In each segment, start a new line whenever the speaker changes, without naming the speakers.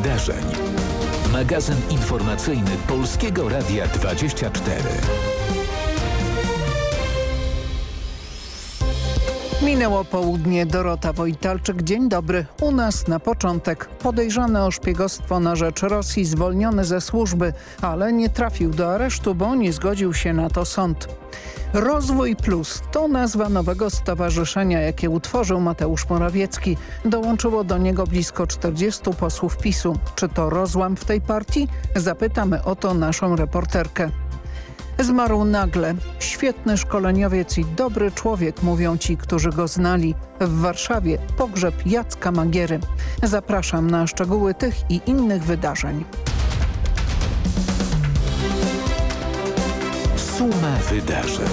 wydarzeń. Magazyn informacyjny Polskiego Radia 24.
Minęło południe. Dorota Wojtalczyk. Dzień dobry. U nas na początek podejrzany o szpiegostwo na rzecz Rosji zwolniony ze służby, ale nie trafił do aresztu, bo nie zgodził się na to sąd. Rozwój Plus to nazwa nowego stowarzyszenia, jakie utworzył Mateusz Morawiecki. Dołączyło do niego blisko 40 posłów PiSu. Czy to rozłam w tej partii? Zapytamy o to naszą reporterkę. Zmarł nagle. Świetny szkoleniowiec i dobry człowiek, mówią ci, którzy go znali. W Warszawie pogrzeb Jacka Magiery. Zapraszam na szczegóły tych i innych wydarzeń.
Suma wydarzeń.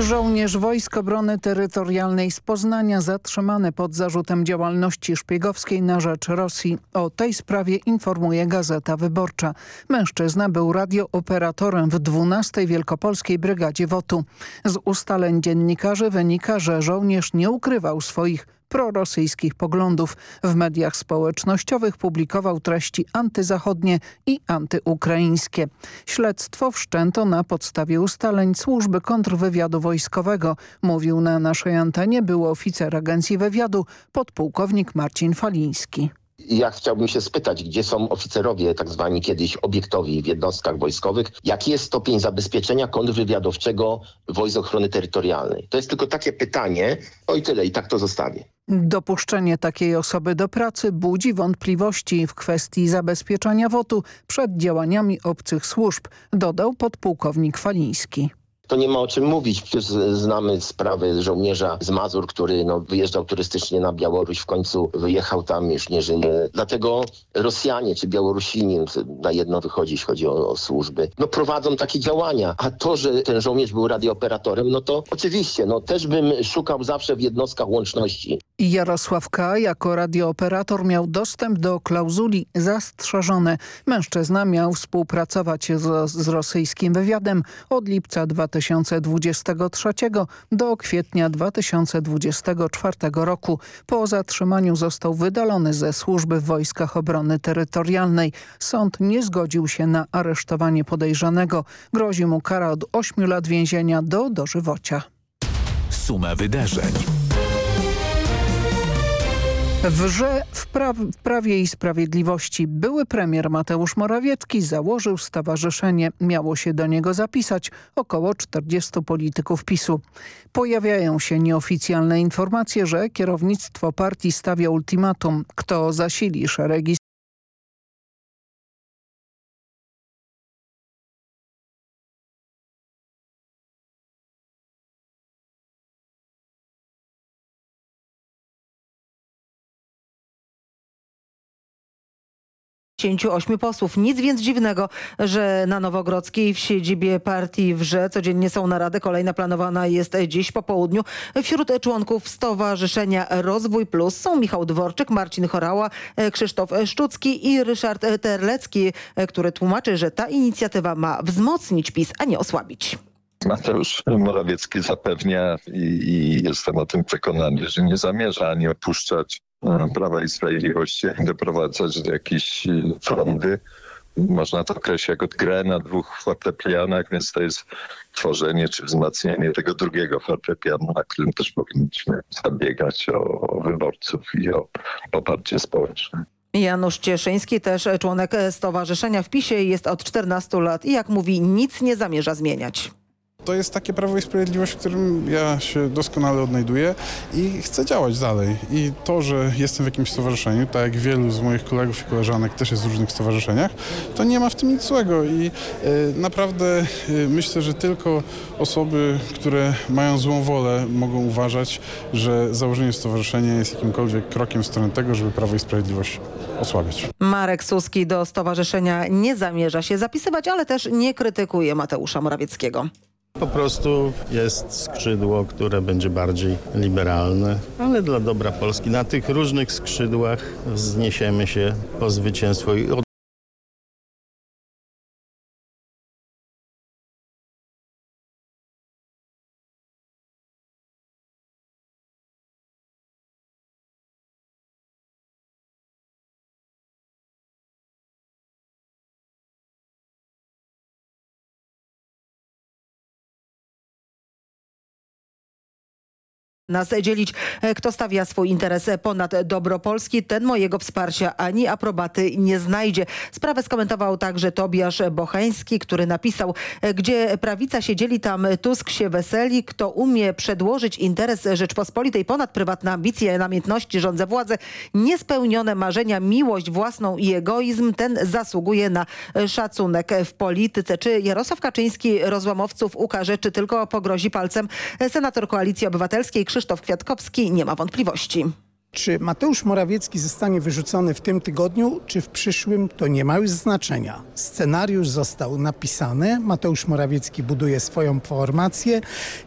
Żołnierz Wojsk Obrony Terytorialnej z Poznania zatrzymany pod zarzutem działalności szpiegowskiej na rzecz Rosji. O tej sprawie informuje Gazeta Wyborcza. Mężczyzna był radiooperatorem w 12 Wielkopolskiej Brygadzie WOTU. Z ustaleń dziennikarzy wynika, że żołnierz nie ukrywał swoich prorosyjskich poglądów. W mediach społecznościowych publikował treści antyzachodnie i antyukraińskie. Śledztwo wszczęto na podstawie ustaleń służby kontrwywiadu wojskowego, mówił na naszej antenie był oficer agencji wywiadu podpułkownik Marcin Faliński.
Ja chciałbym się spytać, gdzie są oficerowie tak zwani kiedyś obiektowi w jednostkach wojskowych? Jaki jest stopień zabezpieczenia kontrwywiadowczego Wojsk Ochrony Terytorialnej? To jest tylko takie pytanie. O i tyle, i tak to zostawię.
Dopuszczenie takiej osoby do pracy budzi wątpliwości w kwestii zabezpieczenia WOTU przed działaniami obcych służb, dodał podpułkownik Faliński
to nie ma o czym mówić. Przecież znamy sprawę żołnierza z Mazur, który no, wyjeżdżał turystycznie na Białoruś, w końcu wyjechał tam, już nie żyje. Dlatego Rosjanie czy Białorusini, na jedno wychodzi, jeśli chodzi o, o służby, no prowadzą takie działania. A to, że ten żołnierz był radiooperatorem, no to oczywiście, no też bym szukał zawsze w jednostkach łączności.
Jarosław K. jako radiooperator miał dostęp do klauzuli zastrzeżone. Mężczyzna miał współpracować z, z rosyjskim wywiadem od lipca 2000 2023 do kwietnia 2024 roku. Po zatrzymaniu został wydalony ze służby w Wojskach Obrony Terytorialnej. Sąd nie zgodził się na aresztowanie podejrzanego. Grozi mu kara od 8 lat więzienia do dożywocia.
Suma wydarzeń.
Wrze w, pra w Prawie i Sprawiedliwości były premier Mateusz Morawiecki założył stowarzyszenie. Miało się do niego zapisać około 40 polityków PiSu. Pojawiają się nieoficjalne informacje, że kierownictwo partii stawia ultimatum. Kto zasili szeregi
ośmiu posłów. Nic więc dziwnego, że na Nowogrodzkiej w siedzibie partii Wrze codziennie są narady. Kolejna planowana jest dziś po południu. Wśród członków Stowarzyszenia Rozwój Plus są Michał Dworczyk, Marcin Chorała, Krzysztof Szczucki i Ryszard Terlecki, który tłumaczy, że ta inicjatywa ma wzmocnić PiS, a nie osłabić.
Mateusz Morawiecki zapewnia i, i, jestem o tym przekonany, że nie zamierza ani opuszczać Prawa i Sprawiedliwości, doprowadzać do jakiejś frondy. Można to określić jako grę na dwóch fortepianach, więc to jest tworzenie czy wzmacnianie tego drugiego fortepianu, na którym też powinniśmy zabiegać o wyborców i o poparcie społeczne.
Janusz Cieszyński, też członek Stowarzyszenia w PiSie, jest od 14 lat i jak mówi, nic nie zamierza zmieniać.
To jest takie Prawo i Sprawiedliwość, w którym ja się doskonale odnajduję i chcę działać dalej. I to, że jestem w jakimś stowarzyszeniu, tak jak wielu z moich kolegów i koleżanek też jest w różnych stowarzyszeniach, to nie ma w tym nic złego i y, naprawdę y, myślę, że tylko osoby, które mają złą wolę mogą uważać, że założenie stowarzyszenia jest jakimkolwiek krokiem w stronę tego, żeby Prawo i Sprawiedliwość osłabiać.
Marek Suski do stowarzyszenia nie zamierza się zapisywać, ale też nie krytykuje Mateusza Morawieckiego.
Po prostu jest skrzydło, które będzie bardziej liberalne, ale dla dobra Polski. Na tych różnych skrzydłach wzniesiemy się po zwycięstwo
nas dzielić. Kto stawia swój interes ponad dobro Polski, ten mojego wsparcia ani aprobaty nie znajdzie. Sprawę skomentował także Tobiasz Bocheński, który napisał, gdzie prawica się dzieli, tam Tusk się weseli. Kto umie przedłożyć interes Rzeczpospolitej ponad prywatne ambicje, namiętności, rządze władzę, niespełnione marzenia, miłość własną i egoizm, ten zasługuje na szacunek w polityce. Czy Jarosław Kaczyński rozłamowców ukaże, czy tylko pogrozi palcem senator Koalicji Obywatelskiej Krzysztof Kwiatkowski nie ma wątpliwości.
Czy Mateusz Morawiecki zostanie wyrzucony w tym tygodniu, czy w przyszłym, to nie ma już znaczenia. Scenariusz został napisany, Mateusz Morawiecki buduje swoją formację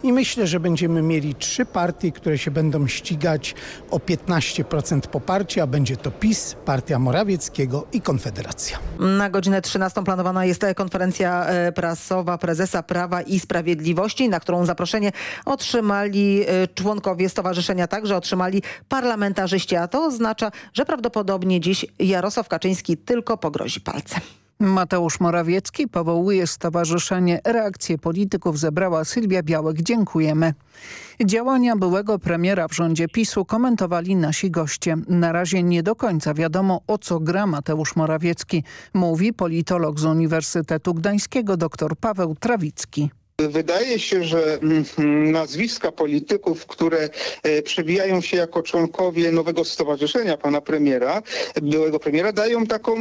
i myślę, że będziemy mieli trzy partie, które się będą ścigać o 15% poparcia. Będzie to PiS, Partia Morawieckiego i Konfederacja.
Na godzinę 13 planowana jest konferencja e, prasowa prezesa Prawa i Sprawiedliwości, na którą zaproszenie otrzymali e, członkowie stowarzyszenia, także otrzymali parlament parlamentarzyści, a to oznacza, że prawdopodobnie dziś Jarosław Kaczyński tylko pogrozi palcem.
Mateusz Morawiecki powołuje stowarzyszenie Reakcje Polityków zebrała Sylwia Białek. Dziękujemy. Działania byłego premiera w rządzie PiSu komentowali nasi goście. Na razie nie do końca wiadomo o co gra Mateusz Morawiecki, mówi politolog z Uniwersytetu Gdańskiego dr Paweł Trawicki.
Wydaje się, że mm, nazwiska polityków, które e, przebijają się jako członkowie nowego stowarzyszenia pana premiera, byłego premiera, dają taką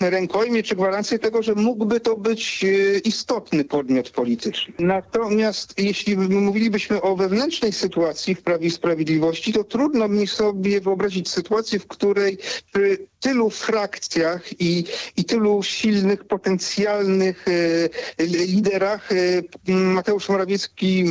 e, rękojmię czy gwarancję tego, że mógłby to być e, istotny podmiot polityczny. Natomiast jeśli mówilibyśmy o wewnętrznej sytuacji w Prawie i Sprawiedliwości, to trudno mi sobie wyobrazić sytuację, w której tylu frakcjach i, i tylu silnych, potencjalnych liderach Mateusz Morawiecki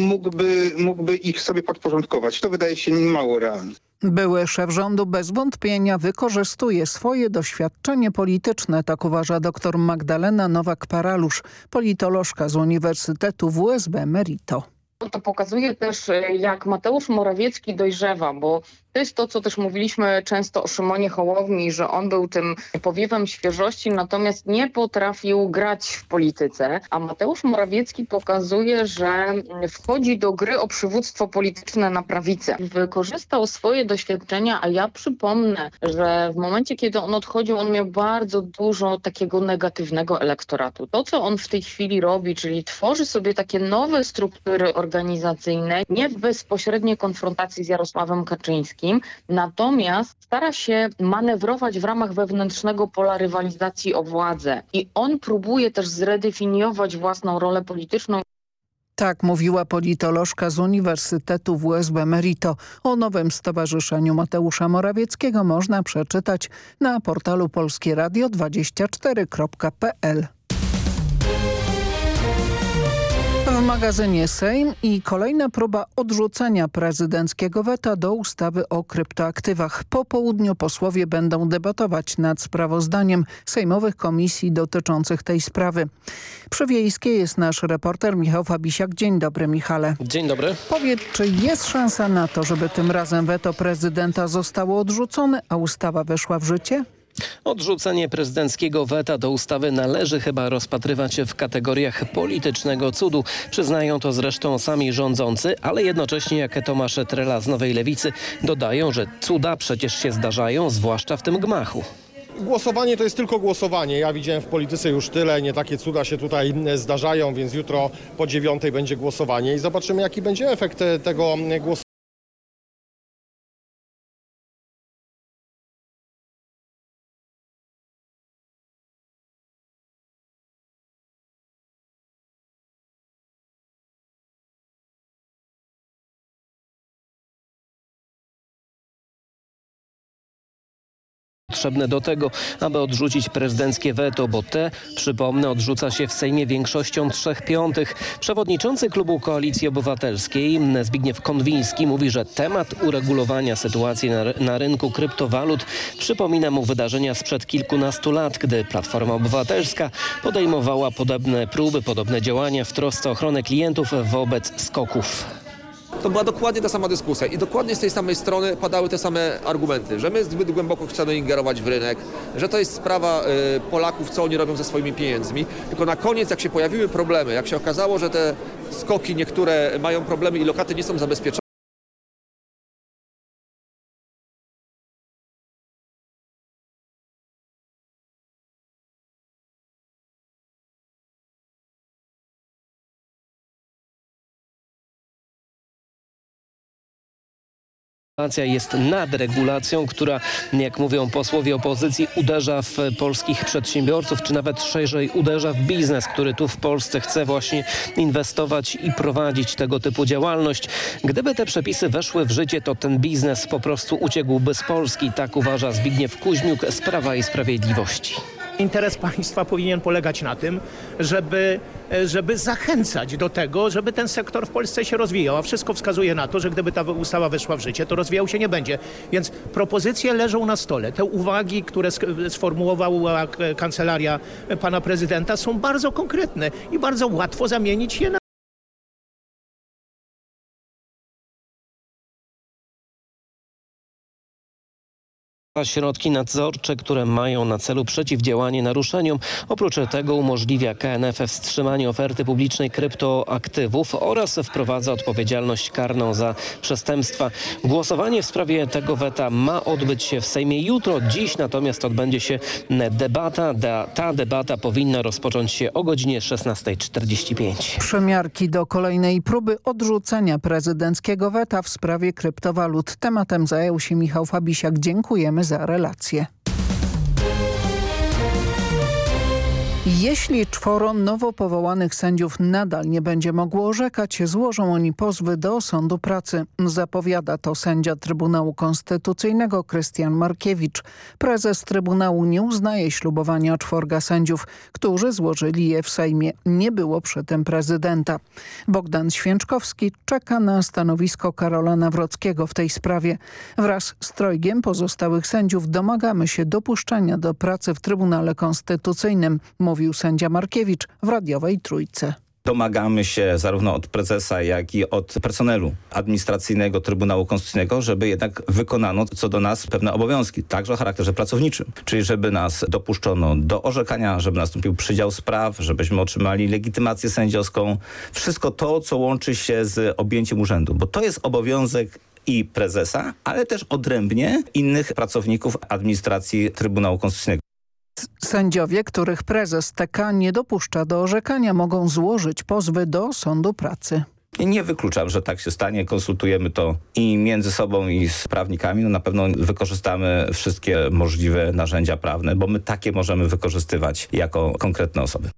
mógłby, mógłby ich sobie podporządkować. To wydaje się mało realne.
Były szef rządu bez wątpienia wykorzystuje swoje doświadczenie polityczne, tak uważa dr Magdalena Nowak-Paralusz, politolożka z Uniwersytetu WSB Merito.
To pokazuje też, jak Mateusz Morawiecki dojrzewa, bo to jest to, co też mówiliśmy często o Szymonie Hołowni, że on był tym powiewem świeżości, natomiast nie potrafił grać w polityce. A Mateusz Morawiecki pokazuje, że wchodzi do gry o przywództwo polityczne na prawicę. Wykorzystał swoje doświadczenia, a ja przypomnę, że w momencie, kiedy on odchodził, on miał bardzo dużo takiego negatywnego elektoratu. To, co on w tej chwili robi, czyli tworzy sobie takie nowe struktury organizacyjne, nie w bezpośredniej konfrontacji z Jarosławem Kaczyńskim, natomiast stara się manewrować w ramach wewnętrznego pola rywalizacji o władzę i on próbuje też zredefiniować własną rolę polityczną
tak mówiła politolożka z Uniwersytetu WSB Merito. O nowym stowarzyszeniu Mateusza Morawieckiego można przeczytać na portalu polskieradio24.pl. W magazynie Sejm i kolejna próba odrzucenia prezydenckiego weta do ustawy o kryptoaktywach. Po południu posłowie będą debatować nad sprawozdaniem sejmowych komisji dotyczących tej sprawy. Przy Wiejskiej jest nasz reporter Michał Fabisiak. Dzień dobry Michale.
Dzień dobry.
Powiedz, czy jest szansa na to, żeby tym razem weto prezydenta zostało odrzucone, a ustawa weszła w życie?
Odrzucenie prezydenckiego weta do ustawy należy chyba rozpatrywać w kategoriach politycznego cudu. Przyznają to zresztą sami rządzący, ale jednocześnie jak Tomasz Trela z Nowej Lewicy dodają, że cuda przecież się zdarzają, zwłaszcza w tym gmachu.
Głosowanie to jest tylko głosowanie. Ja widziałem w polityce już tyle, nie takie cuda się tutaj zdarzają, więc jutro po dziewiątej będzie głosowanie i zobaczymy jaki będzie efekt tego głosowania.
Potrzebne do tego, aby odrzucić prezydenckie weto, bo te, przypomnę, odrzuca się w Sejmie większością trzech piątych. Przewodniczący klubu Koalicji Obywatelskiej Zbigniew Konwiński mówi, że temat uregulowania sytuacji na, na rynku kryptowalut przypomina mu wydarzenia sprzed kilkunastu lat, gdy Platforma Obywatelska podejmowała podobne próby, podobne działania w trosce o ochronę klientów wobec skoków
to była dokładnie ta sama dyskusja i dokładnie z tej samej strony padały te same argumenty, że my zbyt głęboko chcemy ingerować w rynek, że to jest sprawa y, Polaków, co oni robią ze swoimi pieniędzmi. Tylko na koniec, jak się pojawiły problemy, jak się okazało, że te skoki niektóre mają problemy i lokaty nie są zabezpieczone,
Regulacja jest nadregulacją, która, jak mówią posłowie opozycji, uderza w polskich przedsiębiorców, czy nawet szerzej uderza w biznes, który tu w Polsce chce właśnie inwestować i prowadzić tego typu działalność. Gdyby te przepisy weszły w życie, to ten biznes po prostu uciekłby z Polski. Tak uważa Zbigniew Kuźmiuk z Prawa i Sprawiedliwości.
Interes państwa powinien polegać na tym, żeby, żeby zachęcać do tego, żeby ten sektor w Polsce się rozwijał. A wszystko wskazuje na to, że gdyby ta ustawa weszła w życie, to rozwijał się nie będzie. Więc propozycje leżą na stole. Te uwagi, które sformułowała kancelaria pana prezydenta są bardzo konkretne i bardzo łatwo zamienić je na
Środki nadzorcze, które mają na celu przeciwdziałanie naruszeniom. Oprócz tego umożliwia KNF wstrzymanie oferty publicznej kryptoaktywów oraz wprowadza odpowiedzialność karną za przestępstwa. Głosowanie w sprawie tego weta ma odbyć się w Sejmie jutro. Dziś natomiast odbędzie się debata. Ta debata powinna rozpocząć się o godzinie 16.45.
Przemiarki do kolejnej próby odrzucenia prezydenckiego weta w sprawie kryptowalut. Tematem zajął się Michał Fabisiak. Dziękujemy za relację. Jeśli czworo nowo powołanych sędziów nadal nie będzie mogło orzekać, złożą oni pozwy do sądu pracy. Zapowiada to sędzia Trybunału Konstytucyjnego Krystian Markiewicz. Prezes Trybunału nie uznaje ślubowania czworga sędziów, którzy złożyli je w Sejmie. Nie było przy tym prezydenta. Bogdan Święczkowski czeka na stanowisko Karola Nawrockiego w tej sprawie. Wraz z trojgiem pozostałych sędziów domagamy się dopuszczenia do pracy w Trybunale Konstytucyjnym, mówił sędzia Markiewicz w radiowej Trójce.
Domagamy się zarówno od prezesa, jak i od personelu administracyjnego Trybunału Konstytucyjnego, żeby jednak wykonano co do nas pewne obowiązki, także o charakterze pracowniczym. Czyli żeby nas dopuszczono do orzekania, żeby nastąpił przydział spraw, żebyśmy otrzymali legitymację sędziowską. Wszystko to, co łączy się z objęciem urzędu, bo to jest obowiązek i prezesa, ale też odrębnie innych pracowników administracji Trybunału Konstytucyjnego.
Sędziowie, których prezes TK nie dopuszcza do orzekania, mogą złożyć pozwy do sądu pracy.
Nie wykluczam, że tak się stanie. Konsultujemy to i między sobą i z prawnikami. No na pewno wykorzystamy wszystkie możliwe narzędzia prawne, bo my takie możemy wykorzystywać jako konkretne osoby.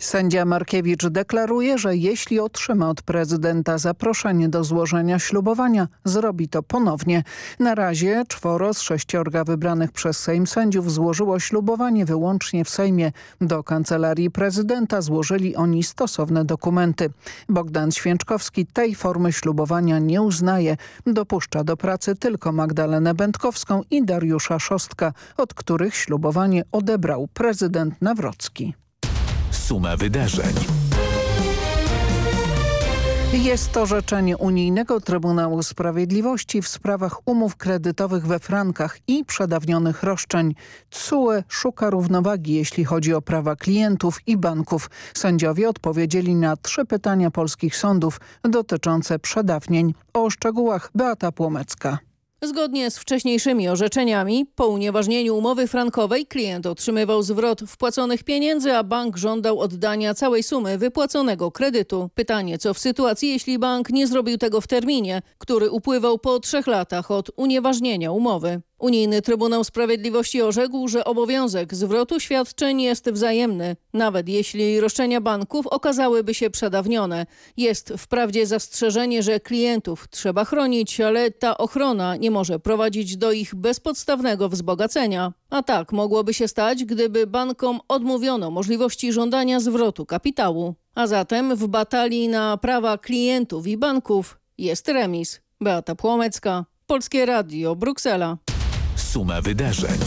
Sędzia Markiewicz deklaruje, że jeśli otrzyma od prezydenta zaproszenie do złożenia ślubowania, zrobi to ponownie. Na razie czworo z sześciorga wybranych przez Sejm sędziów złożyło ślubowanie wyłącznie w Sejmie. Do kancelarii prezydenta złożyli oni stosowne dokumenty. Bogdan Święczkowski tej formy ślubowania nie uznaje. Dopuszcza do pracy tylko Magdalenę Będkowską i Dariusza Szostka, od których ślubowanie odebrał prezydent Nawrocki.
Suma wydarzeń.
Jest to orzeczenie Unijnego Trybunału Sprawiedliwości w sprawach umów kredytowych we frankach i przedawnionych roszczeń. TSUE szuka równowagi, jeśli chodzi o prawa klientów i banków. Sędziowie odpowiedzieli na trzy pytania polskich sądów dotyczące przedawnień. O szczegółach Beata Płomecka.
Zgodnie z wcześniejszymi orzeczeniami, po unieważnieniu umowy frankowej klient otrzymywał zwrot wpłaconych pieniędzy, a bank żądał oddania całej sumy wypłaconego kredytu. Pytanie, co w sytuacji, jeśli bank nie zrobił tego w terminie, który upływał po trzech latach od unieważnienia umowy. Unijny Trybunał Sprawiedliwości orzekł, że obowiązek zwrotu świadczeń jest wzajemny, nawet jeśli roszczenia banków okazałyby się przedawnione. Jest wprawdzie zastrzeżenie, że klientów trzeba chronić, ale ta ochrona nie może prowadzić do ich bezpodstawnego wzbogacenia. A tak mogłoby się stać, gdyby bankom odmówiono możliwości żądania zwrotu kapitału. A zatem w batalii na prawa klientów i banków jest remis. Beata Płomecka, Polskie Radio, Bruksela.
Suma wydarzeń.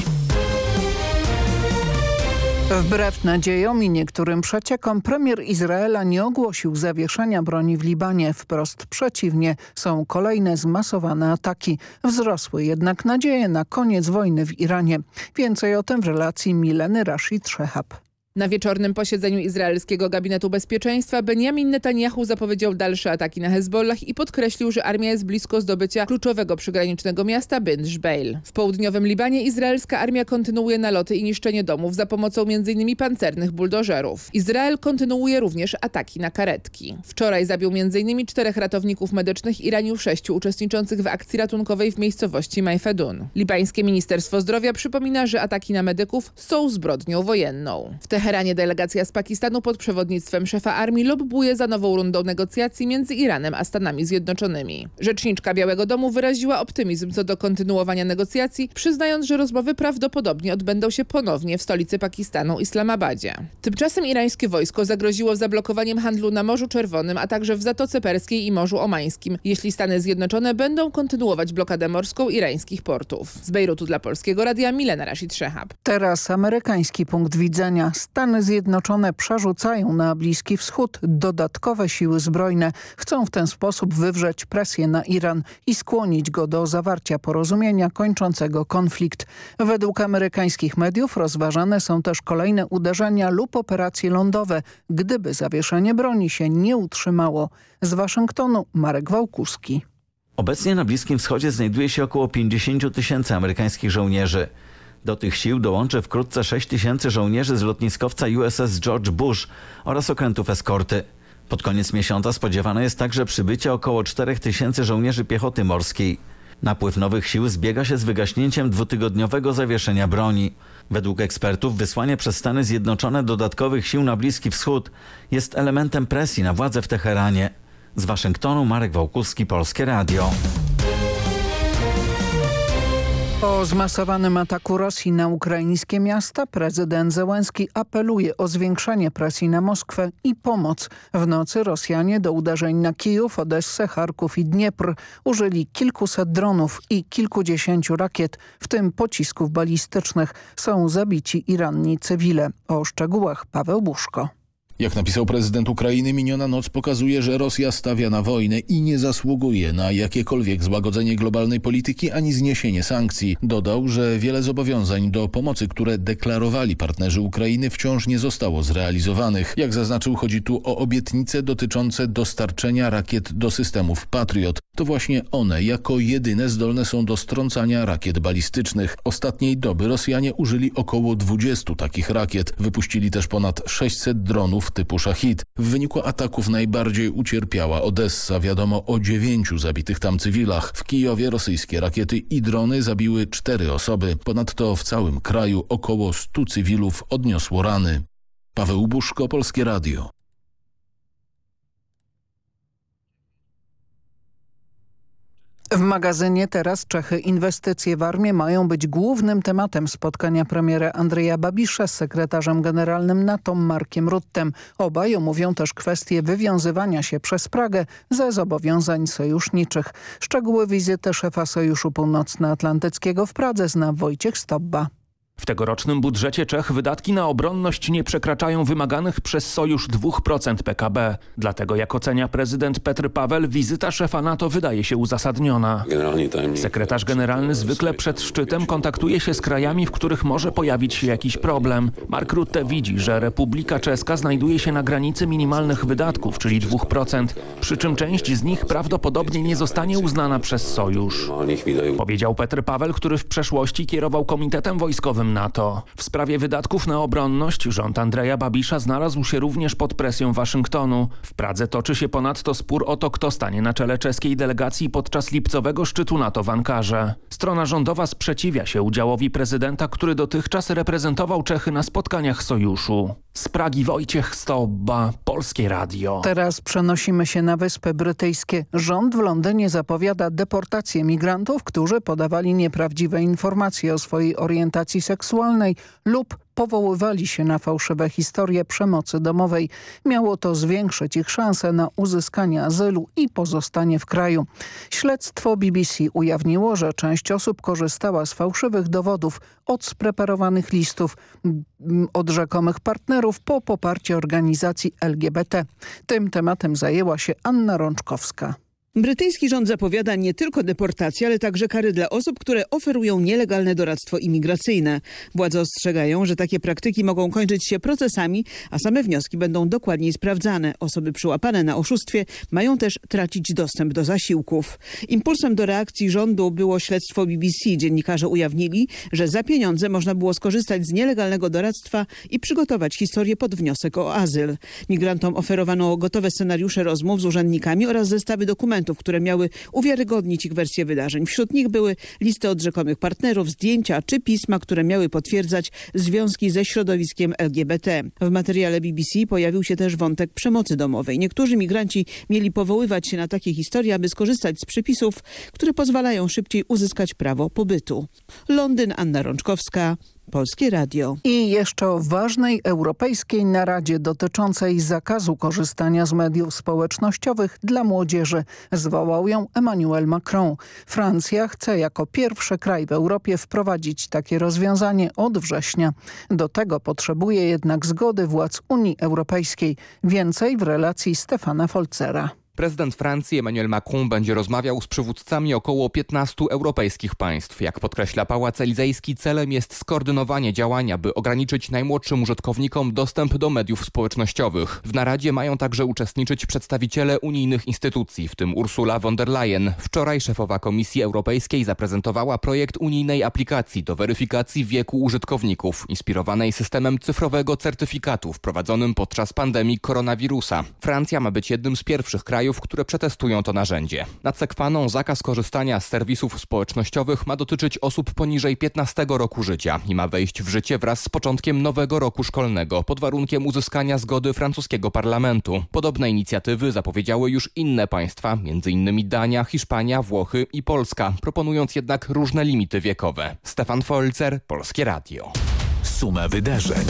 Wbrew nadziejom i niektórym przeciekom premier Izraela nie ogłosił zawieszenia broni w Libanie. Wprost przeciwnie, są kolejne zmasowane ataki. Wzrosły jednak nadzieje na koniec wojny w Iranie. Więcej o tym w relacji Mileny Rashid Szehab.
Na wieczornym posiedzeniu izraelskiego gabinetu bezpieczeństwa Benjamin Netanyahu zapowiedział dalsze ataki na Hezbollah i podkreślił, że armia jest blisko zdobycia kluczowego przygranicznego miasta Bin Jbeil. W południowym Libanie izraelska armia kontynuuje naloty i niszczenie domów za pomocą m.in. pancernych buldożerów. Izrael kontynuuje również ataki na karetki. Wczoraj zabił m.in. czterech ratowników medycznych i ranił sześciu uczestniczących w akcji ratunkowej w miejscowości Majfedun. Libańskie Ministerstwo Zdrowia przypomina, że ataki na medyków są zbrodnią wojenną. W delegacja z Pakistanu pod przewodnictwem szefa armii lobbuje za nową rundą negocjacji między Iranem a Stanami Zjednoczonymi. Rzeczniczka Białego Domu wyraziła optymizm co do kontynuowania negocjacji, przyznając, że rozmowy prawdopodobnie odbędą się ponownie w stolicy Pakistanu Islamabadzie. Tymczasem irańskie wojsko zagroziło zablokowaniem handlu na Morzu Czerwonym, a także w Zatoce Perskiej i Morzu Omańskim, jeśli Stany Zjednoczone będą kontynuować blokadę morską irańskich portów. Z Bejrutu dla Polskiego Radia Milena Rashid Szehab.
Teraz amerykański punkt widzenia. Stany Zjednoczone przerzucają na Bliski Wschód dodatkowe siły zbrojne. Chcą w ten sposób wywrzeć presję na Iran i skłonić go do zawarcia porozumienia kończącego konflikt. Według amerykańskich mediów rozważane są też kolejne uderzenia lub operacje lądowe, gdyby zawieszenie broni się nie utrzymało. Z Waszyngtonu Marek Wałkuski.
Obecnie na Bliskim Wschodzie znajduje się około 50 tysięcy amerykańskich żołnierzy. Do tych sił dołączy wkrótce 6 tysięcy żołnierzy z lotniskowca USS George Bush oraz okrętów eskorty. Pod koniec miesiąca spodziewane jest także przybycie około 4 tysięcy żołnierzy piechoty morskiej. Napływ nowych sił zbiega się z wygaśnięciem dwutygodniowego zawieszenia broni. Według ekspertów wysłanie przez Stany Zjednoczone dodatkowych sił na Bliski Wschód jest elementem presji na władze w Teheranie. Z Waszyngtonu Marek Wałkuski, Polskie Radio.
Po zmasowanym ataku Rosji na ukraińskie miasta prezydent Zełenski apeluje o zwiększenie presji na Moskwę i pomoc. W nocy Rosjanie do uderzeń na Kijów, Odessę, Charków i Dniepr użyli kilkuset dronów i kilkudziesięciu rakiet, w tym pocisków balistycznych. Są zabici i ranni cywile. O szczegółach Paweł Buszko.
Jak napisał prezydent Ukrainy, miniona noc pokazuje, że Rosja stawia na wojnę i nie zasługuje na jakiekolwiek złagodzenie globalnej polityki ani zniesienie sankcji. Dodał, że wiele zobowiązań do pomocy, które deklarowali partnerzy Ukrainy wciąż nie zostało zrealizowanych. Jak zaznaczył, chodzi tu o obietnice dotyczące dostarczenia rakiet do systemów Patriot. To właśnie one jako jedyne zdolne są do strącania rakiet balistycznych. Ostatniej doby Rosjanie użyli około 20 takich rakiet. Wypuścili też ponad 600 dronów typu Shahid. W wyniku ataków najbardziej ucierpiała Odessa. Wiadomo o dziewięciu zabitych tam cywilach. W Kijowie rosyjskie rakiety i drony zabiły cztery osoby. Ponadto w całym kraju około 100 cywilów odniosło rany. Paweł Buszko, Polskie Radio.
W magazynie Teraz Czechy inwestycje w armię mają być głównym tematem spotkania premiera Andrzeja Babisza z sekretarzem generalnym NATO Markiem Ruttem. Obaj omówią też kwestię wywiązywania się przez Pragę ze zobowiązań sojuszniczych. Szczegóły wizyty szefa Sojuszu Północnoatlantyckiego w Pradze zna Wojciech Stobba.
W tegorocznym budżecie Czech wydatki na obronność nie przekraczają wymaganych przez Sojusz 2% PKB. Dlatego, jak ocenia prezydent Petr Paweł, wizyta szefa NATO wydaje się uzasadniona. Sekretarz generalny zwykle przed szczytem kontaktuje się z krajami, w których może pojawić się jakiś problem. Mark Rutte widzi, że Republika Czeska znajduje się na granicy minimalnych wydatków, czyli 2%, przy czym część z nich prawdopodobnie nie zostanie uznana przez Sojusz. Powiedział Petr Paweł, który w przeszłości kierował Komitetem Wojskowym NATO. W sprawie wydatków na obronność rząd Andrzeja Babisza znalazł się również pod presją Waszyngtonu. W Pradze toczy się ponadto spór o to, kto stanie na czele czeskiej delegacji podczas lipcowego szczytu NATO w Ankarze. Strona rządowa sprzeciwia się udziałowi prezydenta, który dotychczas reprezentował Czechy na spotkaniach sojuszu. Z Pragi Wojciech Stobba, Polskie Radio.
Teraz przenosimy się na Wyspy Brytyjskie. Rząd w Londynie zapowiada deportację migrantów, którzy podawali nieprawdziwe informacje o swojej orientacji seksualnej lub powoływali się na fałszywe historie przemocy domowej. Miało to zwiększyć ich szanse na uzyskanie azylu i pozostanie w kraju. Śledztwo BBC ujawniło, że część osób korzystała z fałszywych dowodów od spreparowanych listów od rzekomych partnerów po poparcie organizacji LGBT. Tym tematem zajęła się Anna Rączkowska.
Brytyjski rząd zapowiada nie tylko deportację, ale także kary dla osób, które oferują nielegalne doradztwo imigracyjne. Władze ostrzegają, że takie praktyki mogą kończyć się procesami, a same wnioski będą dokładniej sprawdzane. Osoby przyłapane na oszustwie mają też tracić dostęp do zasiłków. Impulsem do reakcji rządu było śledztwo BBC. Dziennikarze ujawnili, że za pieniądze można było skorzystać z nielegalnego doradztwa i przygotować historię pod wniosek o azyl. Migrantom oferowano gotowe scenariusze rozmów z urzędnikami oraz zestawy dokumentów, które miały uwiarygodnić ich wersję wydarzeń. Wśród nich były listy od rzekomych partnerów, zdjęcia czy pisma, które miały potwierdzać związki ze środowiskiem LGBT. W materiale BBC pojawił się też wątek przemocy domowej. Niektórzy migranci mieli powoływać się na takie historie, aby skorzystać z przepisów, które pozwalają szybciej uzyskać prawo pobytu. Londyn, Anna Rączkowska, Polskie Radio.
I jeszcze o ważnej europejskiej naradzie dotyczącej zakazu korzystania z mediów społecznościowych dla młodzieży. Zwołał ją Emmanuel Macron. Francja chce jako pierwszy kraj w Europie wprowadzić takie rozwiązanie od września. Do tego potrzebuje jednak zgody władz Unii Europejskiej. Więcej w relacji Stefana Folcera.
Prezydent Francji Emmanuel Macron będzie rozmawiał z przywódcami około 15 europejskich państw. Jak podkreśla Pałac Elizejski, celem jest skoordynowanie działania, by ograniczyć najmłodszym użytkownikom dostęp do mediów społecznościowych. W naradzie mają także uczestniczyć przedstawiciele unijnych instytucji, w tym Ursula von der Leyen. Wczoraj szefowa Komisji Europejskiej zaprezentowała projekt unijnej aplikacji do weryfikacji wieku użytkowników, inspirowanej systemem cyfrowego certyfikatu wprowadzonym podczas pandemii koronawirusa. Francja ma być jednym z pierwszych krajów, krajów, które przetestują to narzędzie. Nad Sekwaną zakaz korzystania z serwisów społecznościowych ma dotyczyć osób poniżej 15 roku życia i ma wejść w życie wraz z początkiem nowego roku szkolnego pod warunkiem uzyskania zgody francuskiego parlamentu. Podobne inicjatywy zapowiedziały już inne państwa, m.in. Dania, Hiszpania, Włochy i Polska, proponując jednak różne limity wiekowe. Stefan Folcer, Polskie Radio.
Suma wydarzeń.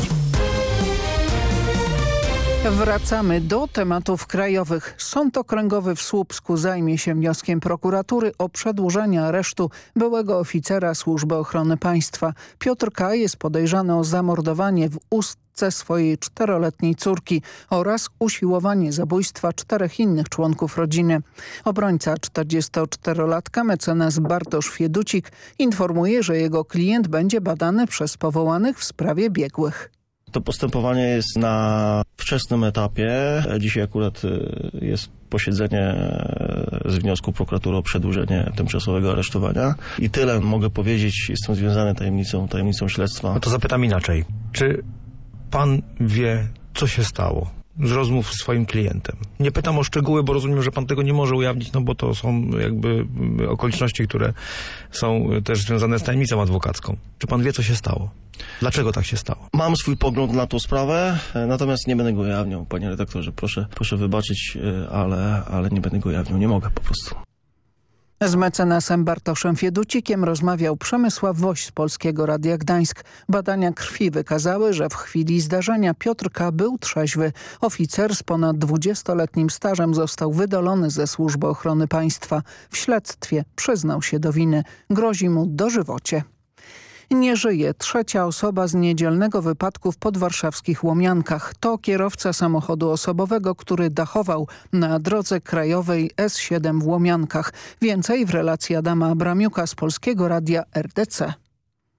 Wracamy do tematów krajowych. Sąd Okręgowy w Słupsku zajmie się wnioskiem prokuratury o przedłużenie aresztu byłego oficera Służby Ochrony Państwa. Piotr K. jest podejrzany o zamordowanie w ustce swojej czteroletniej córki oraz usiłowanie zabójstwa czterech innych członków rodziny. Obrońca 44-latka mecenas Bartosz Fieducik informuje, że jego klient będzie badany przez powołanych w sprawie biegłych.
To postępowanie jest na wczesnym etapie. Dzisiaj akurat y, jest posiedzenie y, z wniosku prokuratury o przedłużenie tymczasowego aresztowania. I tyle mogę powiedzieć. Jestem związany tajemnicą, tajemnicą śledztwa.
No to zapytam inaczej. Czy pan wie, co się stało? z rozmów z swoim klientem. Nie pytam o szczegóły, bo rozumiem, że pan tego nie może ujawnić, no bo to są jakby okoliczności, które są też związane z tajemnicą adwokacką. Czy pan wie, co się stało? Dlaczego tak się stało?
Mam swój pogląd na tą sprawę, natomiast nie będę go ujawniał, panie redaktorze. Proszę, proszę wybaczyć, ale, ale nie będę go ujawniał. Nie mogę po prostu.
Z mecenasem Bartoszem Fieducikiem rozmawiał Przemysław Woś z Polskiego Radia Gdańsk. Badania krwi wykazały, że w chwili zdarzenia Piotrka był trzeźwy. Oficer z ponad 20-letnim stażem został wydolony ze Służby Ochrony Państwa. W śledztwie przyznał się do winy. Grozi mu dożywocie. Nie żyje trzecia osoba z niedzielnego wypadku w podwarszawskich Łomiankach. To kierowca samochodu osobowego, który dachował na drodze krajowej S7 w Łomiankach. Więcej w relacji Adama Abramiuka z Polskiego Radia RDC.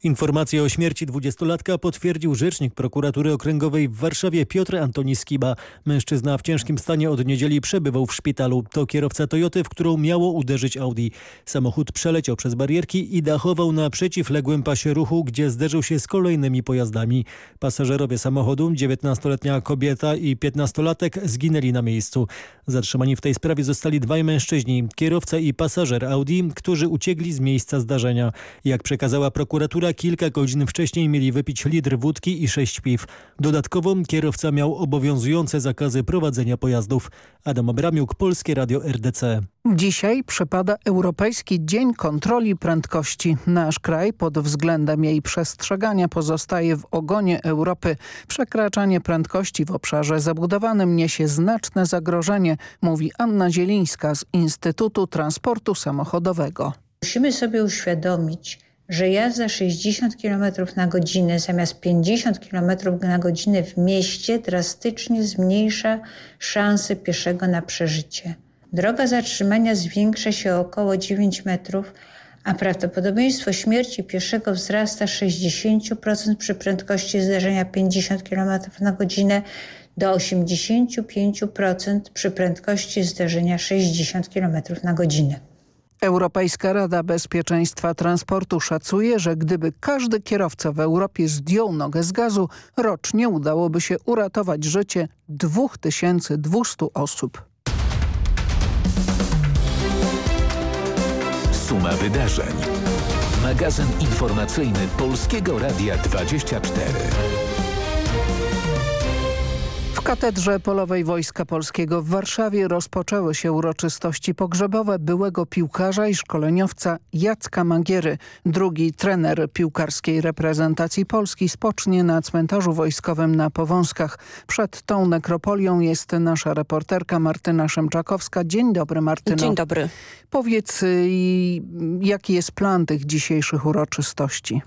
Informację o śmierci dwudziestolatka potwierdził rzecznik prokuratury okręgowej w Warszawie Piotr Antoni Skiba. Mężczyzna w ciężkim stanie od niedzieli przebywał w szpitalu. To kierowca Toyoty, w którą miało uderzyć Audi. Samochód przeleciał przez barierki i dachował na przeciwległym pasie ruchu, gdzie zderzył się z kolejnymi pojazdami. Pasażerowie samochodu, 19-letnia kobieta i 15-latek zginęli na miejscu. Zatrzymani w tej sprawie zostali dwaj mężczyźni, kierowca i pasażer Audi, którzy uciekli z miejsca zdarzenia. Jak przekazała prokuratura, kilka godzin wcześniej mieli wypić litr wódki i sześć piw. Dodatkowo kierowca miał obowiązujące zakazy prowadzenia pojazdów. Adam Abramiuk, Polskie Radio RDC.
Dzisiaj przypada Europejski Dzień Kontroli Prędkości. Nasz kraj pod względem jej przestrzegania pozostaje w ogonie Europy. Przekraczanie prędkości w obszarze zabudowanym niesie znaczne zagrożenie, mówi Anna Zielińska z Instytutu Transportu Samochodowego.
Musimy sobie uświadomić, że jazda 60 km na godzinę zamiast 50 km na godzinę w mieście drastycznie zmniejsza szanse pieszego na przeżycie. droga zatrzymania zwiększa się o około 9 metrów, a prawdopodobieństwo śmierci pieszego wzrasta z 60% przy prędkości zderzenia 50 km na godzinę do 85% przy prędkości zderzenia 60 km na godzinę.
Europejska Rada Bezpieczeństwa Transportu szacuje, że gdyby każdy kierowca w Europie zdjął nogę z gazu, rocznie udałoby się uratować życie 2200 osób.
Suma wydarzeń. Magazyn informacyjny Polskiego Radia 24.
W Katedrze Polowej Wojska Polskiego w Warszawie rozpoczęły się uroczystości pogrzebowe byłego piłkarza i szkoleniowca Jacka Magiery. Drugi trener piłkarskiej reprezentacji Polski spocznie na cmentarzu wojskowym na Powązkach. Przed tą nekropolią jest nasza reporterka Martyna Szemczakowska. Dzień dobry Martyno.
Dzień dobry.
Powiedz, y, jaki jest plan tych dzisiejszych uroczystości?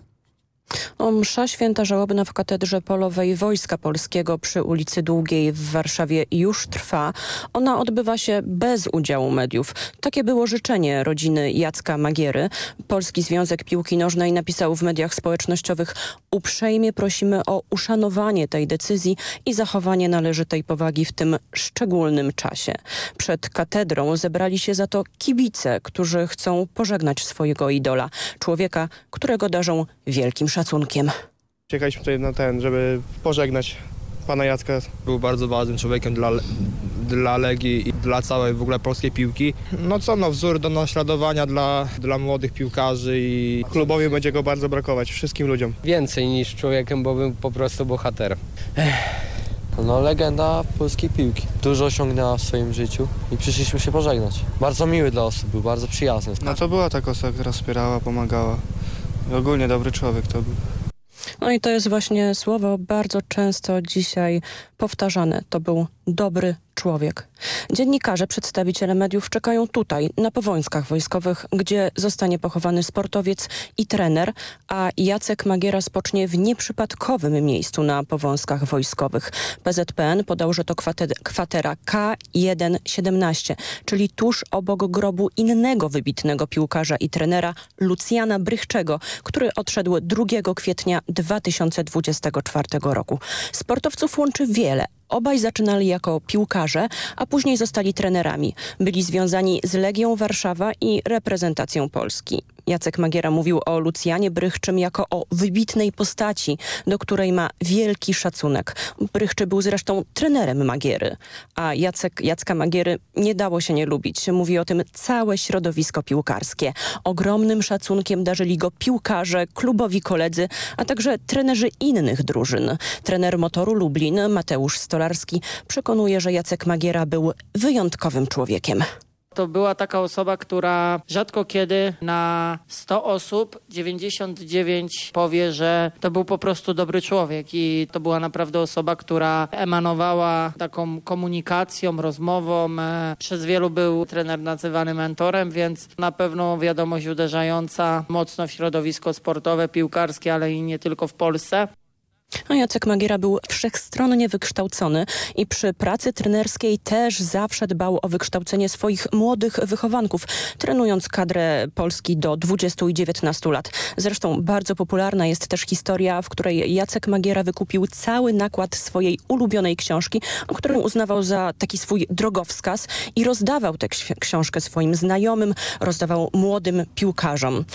O msza święta żałobna w katedrze polowej Wojska Polskiego przy ulicy Długiej w Warszawie już trwa. Ona odbywa się bez udziału mediów. Takie było życzenie rodziny Jacka Magiery. Polski Związek Piłki Nożnej napisał w mediach społecznościowych uprzejmie prosimy o uszanowanie tej decyzji i zachowanie należytej powagi w tym szczególnym czasie. Przed katedrą zebrali się za to kibice, którzy chcą pożegnać swojego idola, człowieka, którego darzą wielkim szacunkiem szacunkiem.
Czekaliśmy tutaj na ten, żeby pożegnać pana Jacka.
Był bardzo ważnym człowiekiem dla, dla Legii i dla całej w ogóle polskiej piłki.
No co, no wzór do naśladowania dla, dla młodych piłkarzy i klubowi będzie go bardzo brakować, wszystkim ludziom.
Więcej niż człowiekiem, bo był po prostu bohaterem. No legenda polskiej piłki. Dużo osiągnęła w swoim życiu i przyszliśmy się pożegnać. Bardzo miły dla osób, był bardzo przyjazny.
No to była taka osoba, która wspierała, pomagała. Ogólnie dobry człowiek to był.
No i to jest właśnie słowo bardzo często dzisiaj powtarzane. To był dobry człowiek. Dziennikarze, przedstawiciele mediów czekają tutaj, na Powązkach Wojskowych, gdzie zostanie pochowany sportowiec i trener, a Jacek Magiera spocznie w nieprzypadkowym miejscu na Powązkach Wojskowych. PZPN podał, że to kwatera K117, czyli tuż obok grobu innego wybitnego piłkarza i trenera Lucjana Brychczego, który odszedł 2 kwietnia 2024 roku. Sportowców łączy wiele, Obaj zaczynali jako piłkarze, a później zostali trenerami. Byli związani z Legią Warszawa i reprezentacją Polski. Jacek Magiera mówił o Lucjanie Brychczym jako o wybitnej postaci, do której ma wielki szacunek. Brychczy był zresztą trenerem Magiery, a Jacek, Jacka Magiery nie dało się nie lubić. Mówi o tym całe środowisko piłkarskie. Ogromnym szacunkiem darzyli go piłkarze, klubowi koledzy, a także trenerzy innych drużyn. Trener Motoru Lublin, Mateusz Stolarski, przekonuje, że Jacek Magiera był wyjątkowym człowiekiem.
To była taka osoba, która rzadko kiedy na 100 osób 99 powie, że to był po prostu dobry człowiek i to była naprawdę osoba, która emanowała taką komunikacją, rozmową. E, przez wielu był trener nazywany mentorem, więc na pewno wiadomość uderzająca mocno w środowisko sportowe, piłkarskie, ale i nie tylko w Polsce.
A Jacek Magiera był wszechstronnie wykształcony i przy pracy trenerskiej też zawsze dbał o wykształcenie swoich młodych wychowanków, trenując kadrę Polski do 20 i 19 lat. Zresztą bardzo popularna jest też historia, w której Jacek Magiera wykupił cały nakład swojej ulubionej książki, którą uznawał za taki swój drogowskaz i rozdawał tę książkę swoim znajomym, rozdawał młodym piłkarzom.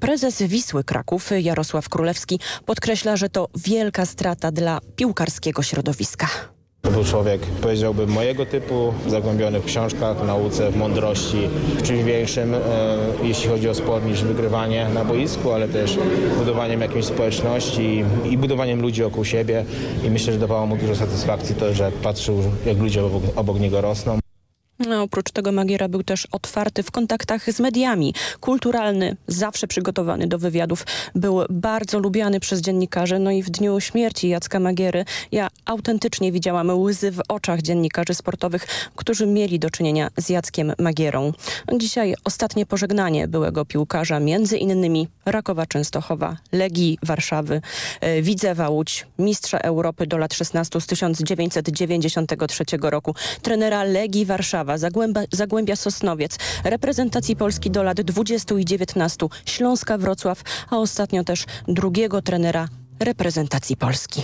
Prezes Wisły Kraków Jarosław Królewski podkreśla, że to wielka strata dla piłkarskiego środowiska.
To był człowiek, powiedziałbym, mojego typu, zagłębiony w książkach, w nauce, w mądrości, w czymś większym, e, jeśli chodzi o sport, niż wygrywanie na boisku, ale też budowaniem jakiejś społeczności i budowaniem ludzi wokół siebie. I myślę, że dawało mu dużo satysfakcji to, że patrzył, jak ludzie obok, obok niego rosną.
No, oprócz tego Magiera był też otwarty w kontaktach z mediami. Kulturalny, zawsze przygotowany do wywiadów. Był bardzo lubiany przez dziennikarzy. No i w dniu śmierci Jacka Magiery ja autentycznie widziałam łzy w oczach dziennikarzy sportowych, którzy mieli do czynienia z Jackiem Magierą. Dzisiaj ostatnie pożegnanie byłego piłkarza, między innymi Rakowa Częstochowa, Legii Warszawy, e, Widzewa Łódź, mistrza Europy do lat 16 z 1993 roku, trenera Legii Warszawa, Warszawa, Zagłębia, Zagłębia Sosnowiec, reprezentacji Polski do lat 20 i 19, Śląska Wrocław, a ostatnio też drugiego trenera reprezentacji Polski.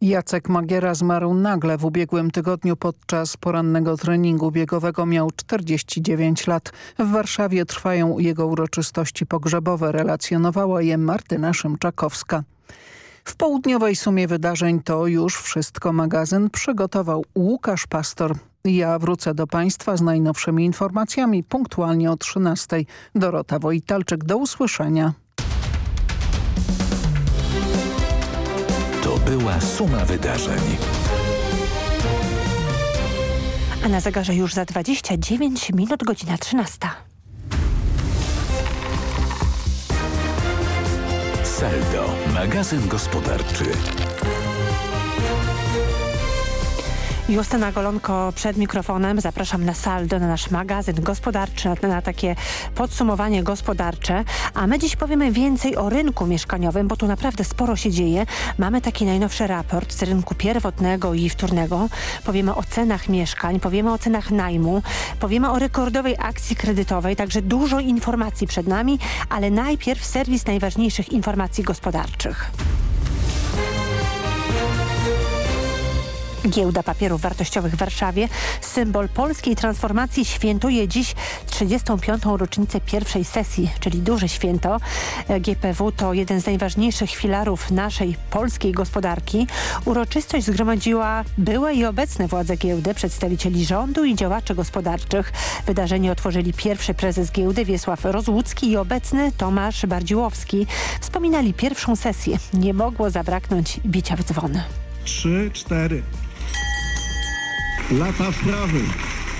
Jacek Magiera zmarł nagle w ubiegłym tygodniu podczas porannego treningu biegowego. Miał 49 lat. W Warszawie trwają jego uroczystości pogrzebowe. Relacjonowała je Martyna Szymczakowska. W południowej sumie wydarzeń to już wszystko magazyn przygotował Łukasz Pastor. Ja wrócę do Państwa z najnowszymi informacjami punktualnie o 13. Dorota Wojtalczyk. Do usłyszenia.
To była suma wydarzeń.
A na zegarze już za 29 minut godzina 13.
Saldo, magazyn gospodarczy.
Justyna Golonko przed mikrofonem. Zapraszam na saldo, na nasz magazyn gospodarczy, na, na, takie podsumowanie gospodarcze. A my dziś powiemy więcej o rynku mieszkaniowym, bo tu naprawdę sporo się dzieje. Mamy taki najnowszy raport z rynku pierwotnego i wtórnego. Powiemy o cenach mieszkań, powiemy o cenach najmu, powiemy o rekordowej akcji kredytowej, także dużo informacji przed nami, ale najpierw serwis najważniejszych informacji gospodarczych. Giełda Papierów Wartościowych w Warszawie, symbol polskiej transformacji, świętuje dziś 35. rocznicę pierwszej sesji, czyli duże święto. GPW to jeden z najważniejszych filarów naszej polskiej gospodarki. Uroczystość zgromadziła byłe i obecne władze giełdy, przedstawicieli rządu i działaczy gospodarczych. Wydarzenie otworzyli pierwszy prezes giełdy Wiesław Rozłucki i obecny Tomasz Bardziłowski. Wspominali pierwszą sesję. Nie mogło zabraknąć bicia w dzwony.
Trzy, cztery. Lata wprawy.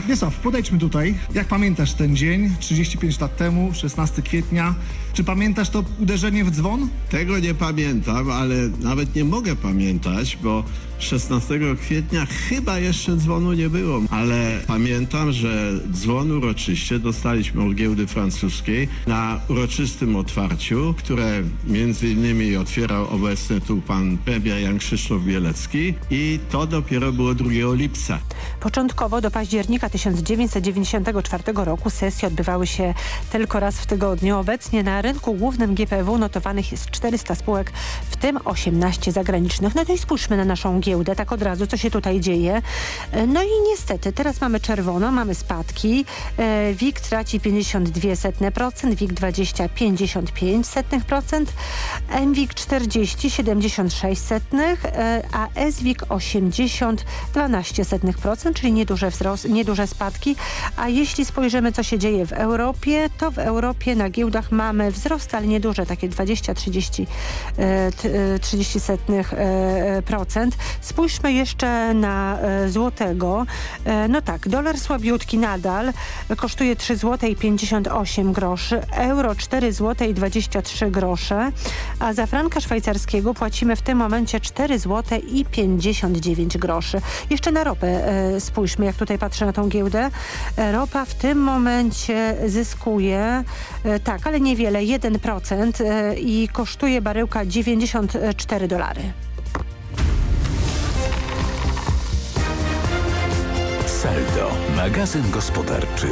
Wiesław, podejdźmy tutaj. Jak pamiętasz ten dzień, 35 lat temu, 16 kwietnia? Czy pamiętasz to uderzenie w dzwon?
Tego nie pamiętam, ale nawet nie mogę pamiętać, bo 16 kwietnia chyba jeszcze dzwonu nie było, ale pamiętam, że dzwon uroczyście dostaliśmy od giełdy francuskiej na uroczystym otwarciu, które między innymi otwierał obecny tu pan premier Jan Krzysztof Bielecki i to dopiero było 2 lipca.
Początkowo do października 1994 roku sesje odbywały się tylko raz w tygodniu. Obecnie na rynku głównym GPW notowanych jest 400 spółek, w tym 18 zagranicznych. No to i spójrzmy na naszą giełdę, tak od razu, co się tutaj dzieje. No i niestety, teraz mamy czerwono, mamy spadki. WIG traci 52%, WIG 20 55%, MWIG 40 76 a SWIG 80 12%, czyli nieduże, wzrost, nieduże spadki. A jeśli spojrzymy, co się dzieje w Europie, to w Europie na giełdach mamy wzrost, ale nieduże, takie 20-30 30 setnych procent. Spójrzmy jeszcze na złotego. No tak, dolar słabiutki nadal kosztuje 3 zł i 58 groszy, euro 4 zł i 23 grosze, a za franka szwajcarskiego płacimy w tym momencie 4 zł i 59 groszy. Jeszcze na ropę spójrzmy, jak tutaj patrzę na tą giełdę. Ropa w tym momencie zyskuje, tak, ale niewiele, 1% i kosztuje baryłka 94 dolary.
Saldo, magazyn gospodarczy.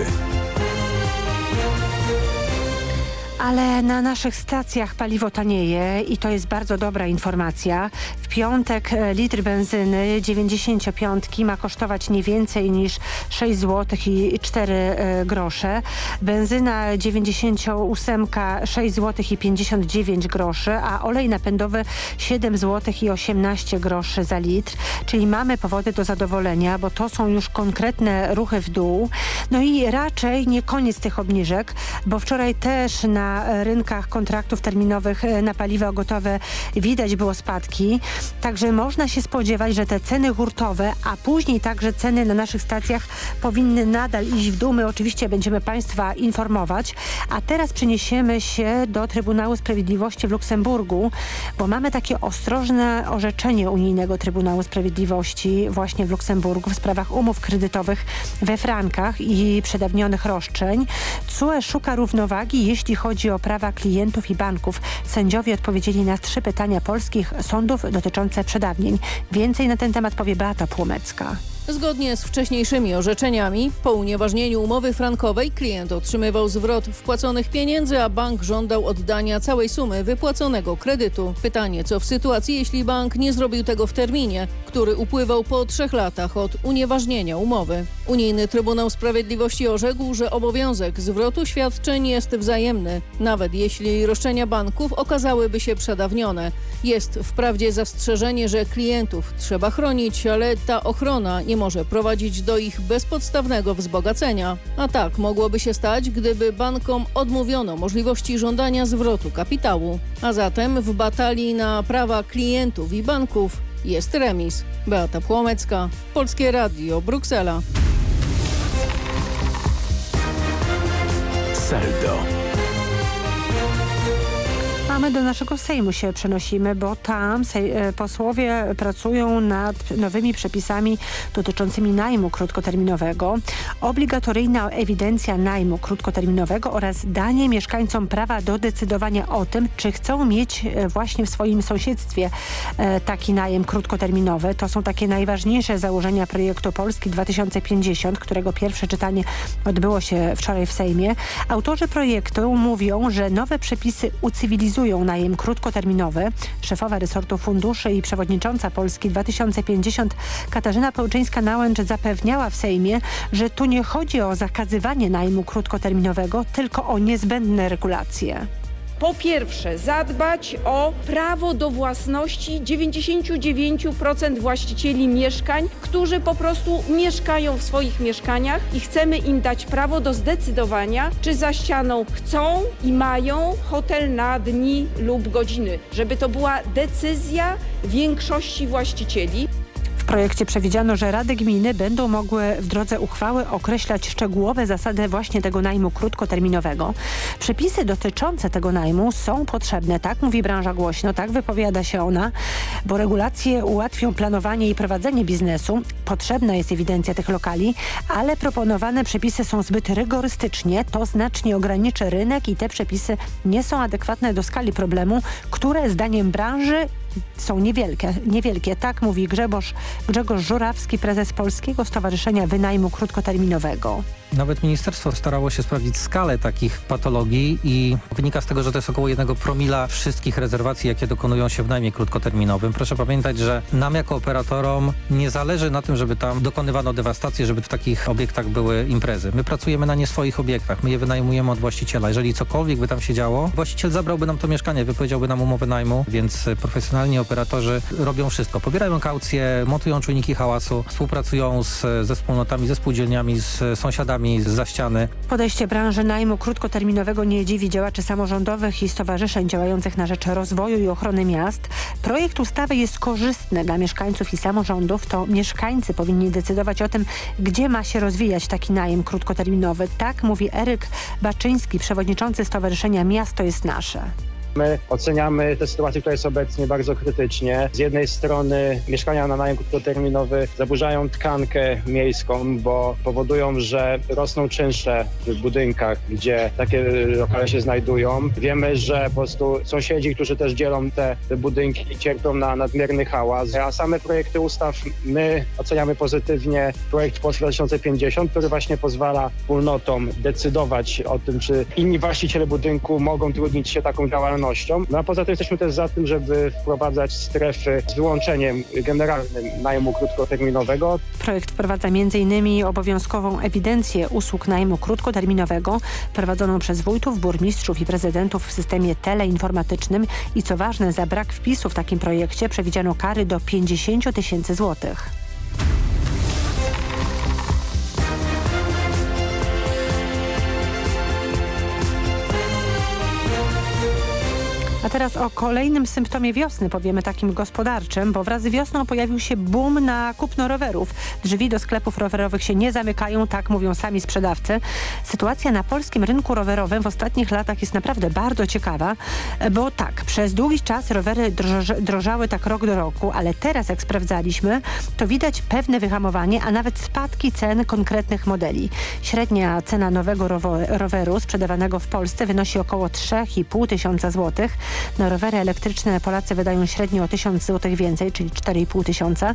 Ale na naszych stacjach paliwo tanieje i to jest bardzo dobra informacja. Piątek litr benzyny 95 ma kosztować nie więcej niż 6 zł i 4 grosze. Benzyna 98 6 zł i 59 groszy, a olej napędowy 7 zł i 18 groszy za litr. Czyli mamy powody do zadowolenia, bo to są już konkretne ruchy w dół. No i raczej nie koniec tych obniżek, bo wczoraj też na rynkach kontraktów terminowych na paliwa gotowe widać było spadki. Także można się spodziewać, że te ceny hurtowe, a później także ceny na naszych stacjach powinny nadal iść w dół. My oczywiście będziemy Państwa informować. A teraz przeniesiemy się do Trybunału Sprawiedliwości w Luksemburgu, bo mamy takie ostrożne orzeczenie Unijnego Trybunału Sprawiedliwości właśnie w Luksemburgu w sprawach umów kredytowych we frankach i przedawnionych roszczeń. CUE szuka równowagi, jeśli chodzi o prawa klientów i banków. Sędziowie odpowiedzieli na trzy pytania polskich sądów dotyczące przedawnień. Więcej na ten temat powie Beata Płomecka.
Zgodnie z wcześniejszymi orzeczeniami, po unieważnieniu umowy frankowej klient otrzymywał zwrot wpłaconych pieniędzy, a bank żądał oddania całej sumy wypłaconego kredytu. Pytanie, co w sytuacji, jeśli bank nie zrobił tego w terminie, który upływał po trzech latach od unieważnienia umowy. Unijny Trybunał Sprawiedliwości orzekł, że obowiązek zwrotu świadczeń jest wzajemny, nawet jeśli roszczenia banków okazałyby się przedawnione. Jest wprawdzie zastrzeżenie, że klientów trzeba chronić, ale ta ochrona nie może prowadzić do ich bezpodstawnego wzbogacenia. A tak mogłoby się stać, gdyby bankom odmówiono możliwości żądania zwrotu kapitału. A zatem w batalii na prawa klientów i banków jest remis. Beata Płomecka, Polskie Radio, Bruksela.
Saldo.
Do naszego Sejmu się przenosimy, bo tam e, posłowie pracują nad nowymi przepisami dotyczącymi najmu krótkoterminowego. Obligatoryjna ewidencja najmu krótkoterminowego oraz danie mieszkańcom prawa do decydowania o tym, czy chcą mieć e, właśnie w swoim sąsiedztwie e, taki najem krótkoterminowy. To są takie najważniejsze założenia projektu Polski 2050, którego pierwsze czytanie odbyło się wczoraj w Sejmie. Autorzy projektu mówią, że nowe przepisy ucywilizują realizują najem krótkoterminowy. Szefowa resortu funduszy i przewodnicząca Polski 2050 Katarzyna Pełczyńska-Nałęcz zapewniała w Sejmie, że tu nie chodzi o zakazywanie najmu krótkoterminowego, tylko o niezbędne regulacje
po pierwsze zadbać o prawo do własności 99% właścicieli mieszkań, którzy po prostu mieszkają w swoich mieszkaniach i chcemy im dać prawo do zdecydowania, czy za ścianą chcą i mają hotel na dni lub godziny, żeby to była decyzja większości właścicieli.
W projekcie przewidziano, że Rady Gminy będą mogły w drodze uchwały określać szczegółowe zasady właśnie tego najmu krótkoterminowego. Przepisy dotyczące tego najmu są potrzebne, tak mówi branża głośno, tak wypowiada się ona, bo regulacje ułatwią planowanie i prowadzenie biznesu. Potrzebna jest ewidencja tych lokali, ale proponowane przepisy są zbyt rygorystycznie, to znacznie ograniczy rynek i te przepisy nie są adekwatne do skali problemu, które zdaniem branży są niewielkie. niewielkie. Tak mówi Grzegorz, Grzegorz Żurawski, prezes Polskiego Stowarzyszenia Wynajmu Krótkoterminowego.
Nawet ministerstwo starało się sprawdzić skalę takich patologii i wynika z tego, że to jest około jednego promila wszystkich rezerwacji, jakie dokonują się w najmie krótkoterminowym. Proszę pamiętać, że nam jako operatorom nie zależy na tym, żeby tam dokonywano dewastacji, żeby w takich obiektach były imprezy. My pracujemy na nie swoich obiektach, my je wynajmujemy od właściciela. Jeżeli cokolwiek by tam się działo, właściciel zabrałby nam to mieszkanie, wypowiedziałby nam umowę najmu, więc profesjonalni operatorzy robią wszystko. Pobierają kaucje, montują czujniki hałasu, współpracują z, ze wspólnotami, ze spółdzielniami, z sąsiadami, za ściany.
Podejście branży najmu krótkoterminowego nie dziwi działaczy samorządowych i stowarzyszeń działających na rzecz rozwoju i ochrony miast. Projekt ustawy jest korzystny dla mieszkańców i samorządów. To mieszkańcy powinni decydować o tym, gdzie ma się rozwijać taki najem krótkoterminowy. Tak mówi Eryk Baczyński, przewodniczący Stowarzyszenia Miasto jest Nasze.
My oceniamy tę sytuację, która jest obecnie bardzo krytycznie. Z jednej strony mieszkania na najem krótkoterminowy zaburzają tkankę miejską, bo powodują, że rosną czynsze w budynkach, gdzie takie lokale się znajdują. Wiemy, że po prostu sąsiedzi, którzy też dzielą te, te budynki cierpią na nadmierny hałas, a same projekty ustaw my oceniamy pozytywnie. Projekt Polski 2050, który właśnie pozwala wspólnotom decydować o tym, czy inni właściciele budynku mogą trudnić się taką działalnością no a poza tym jesteśmy też za tym, żeby wprowadzać strefy z wyłączeniem generalnym najmu krótkoterminowego.
Projekt wprowadza m.in. obowiązkową ewidencję usług najmu krótkoterminowego prowadzoną przez wójtów, burmistrzów i prezydentów w systemie teleinformatycznym i co ważne za brak wpisu w takim projekcie przewidziano kary do 50 tysięcy złotych. A teraz o kolejnym symptomie wiosny, powiemy takim gospodarczym, bo wraz z wiosną pojawił się boom na kupno rowerów. Drzwi do sklepów rowerowych się nie zamykają, tak mówią sami sprzedawcy. Sytuacja na polskim rynku rowerowym w ostatnich latach jest naprawdę bardzo ciekawa, bo tak, przez długi czas rowery drożały tak rok do roku, ale teraz jak sprawdzaliśmy, to widać pewne wyhamowanie, a nawet spadki cen konkretnych modeli. Średnia cena nowego roweru sprzedawanego w Polsce wynosi około 3,5 tysiąca złotych Na rowery elektryczne Polacy wydają średnio o 1000 zł więcej, czyli 4,5 tysiąca.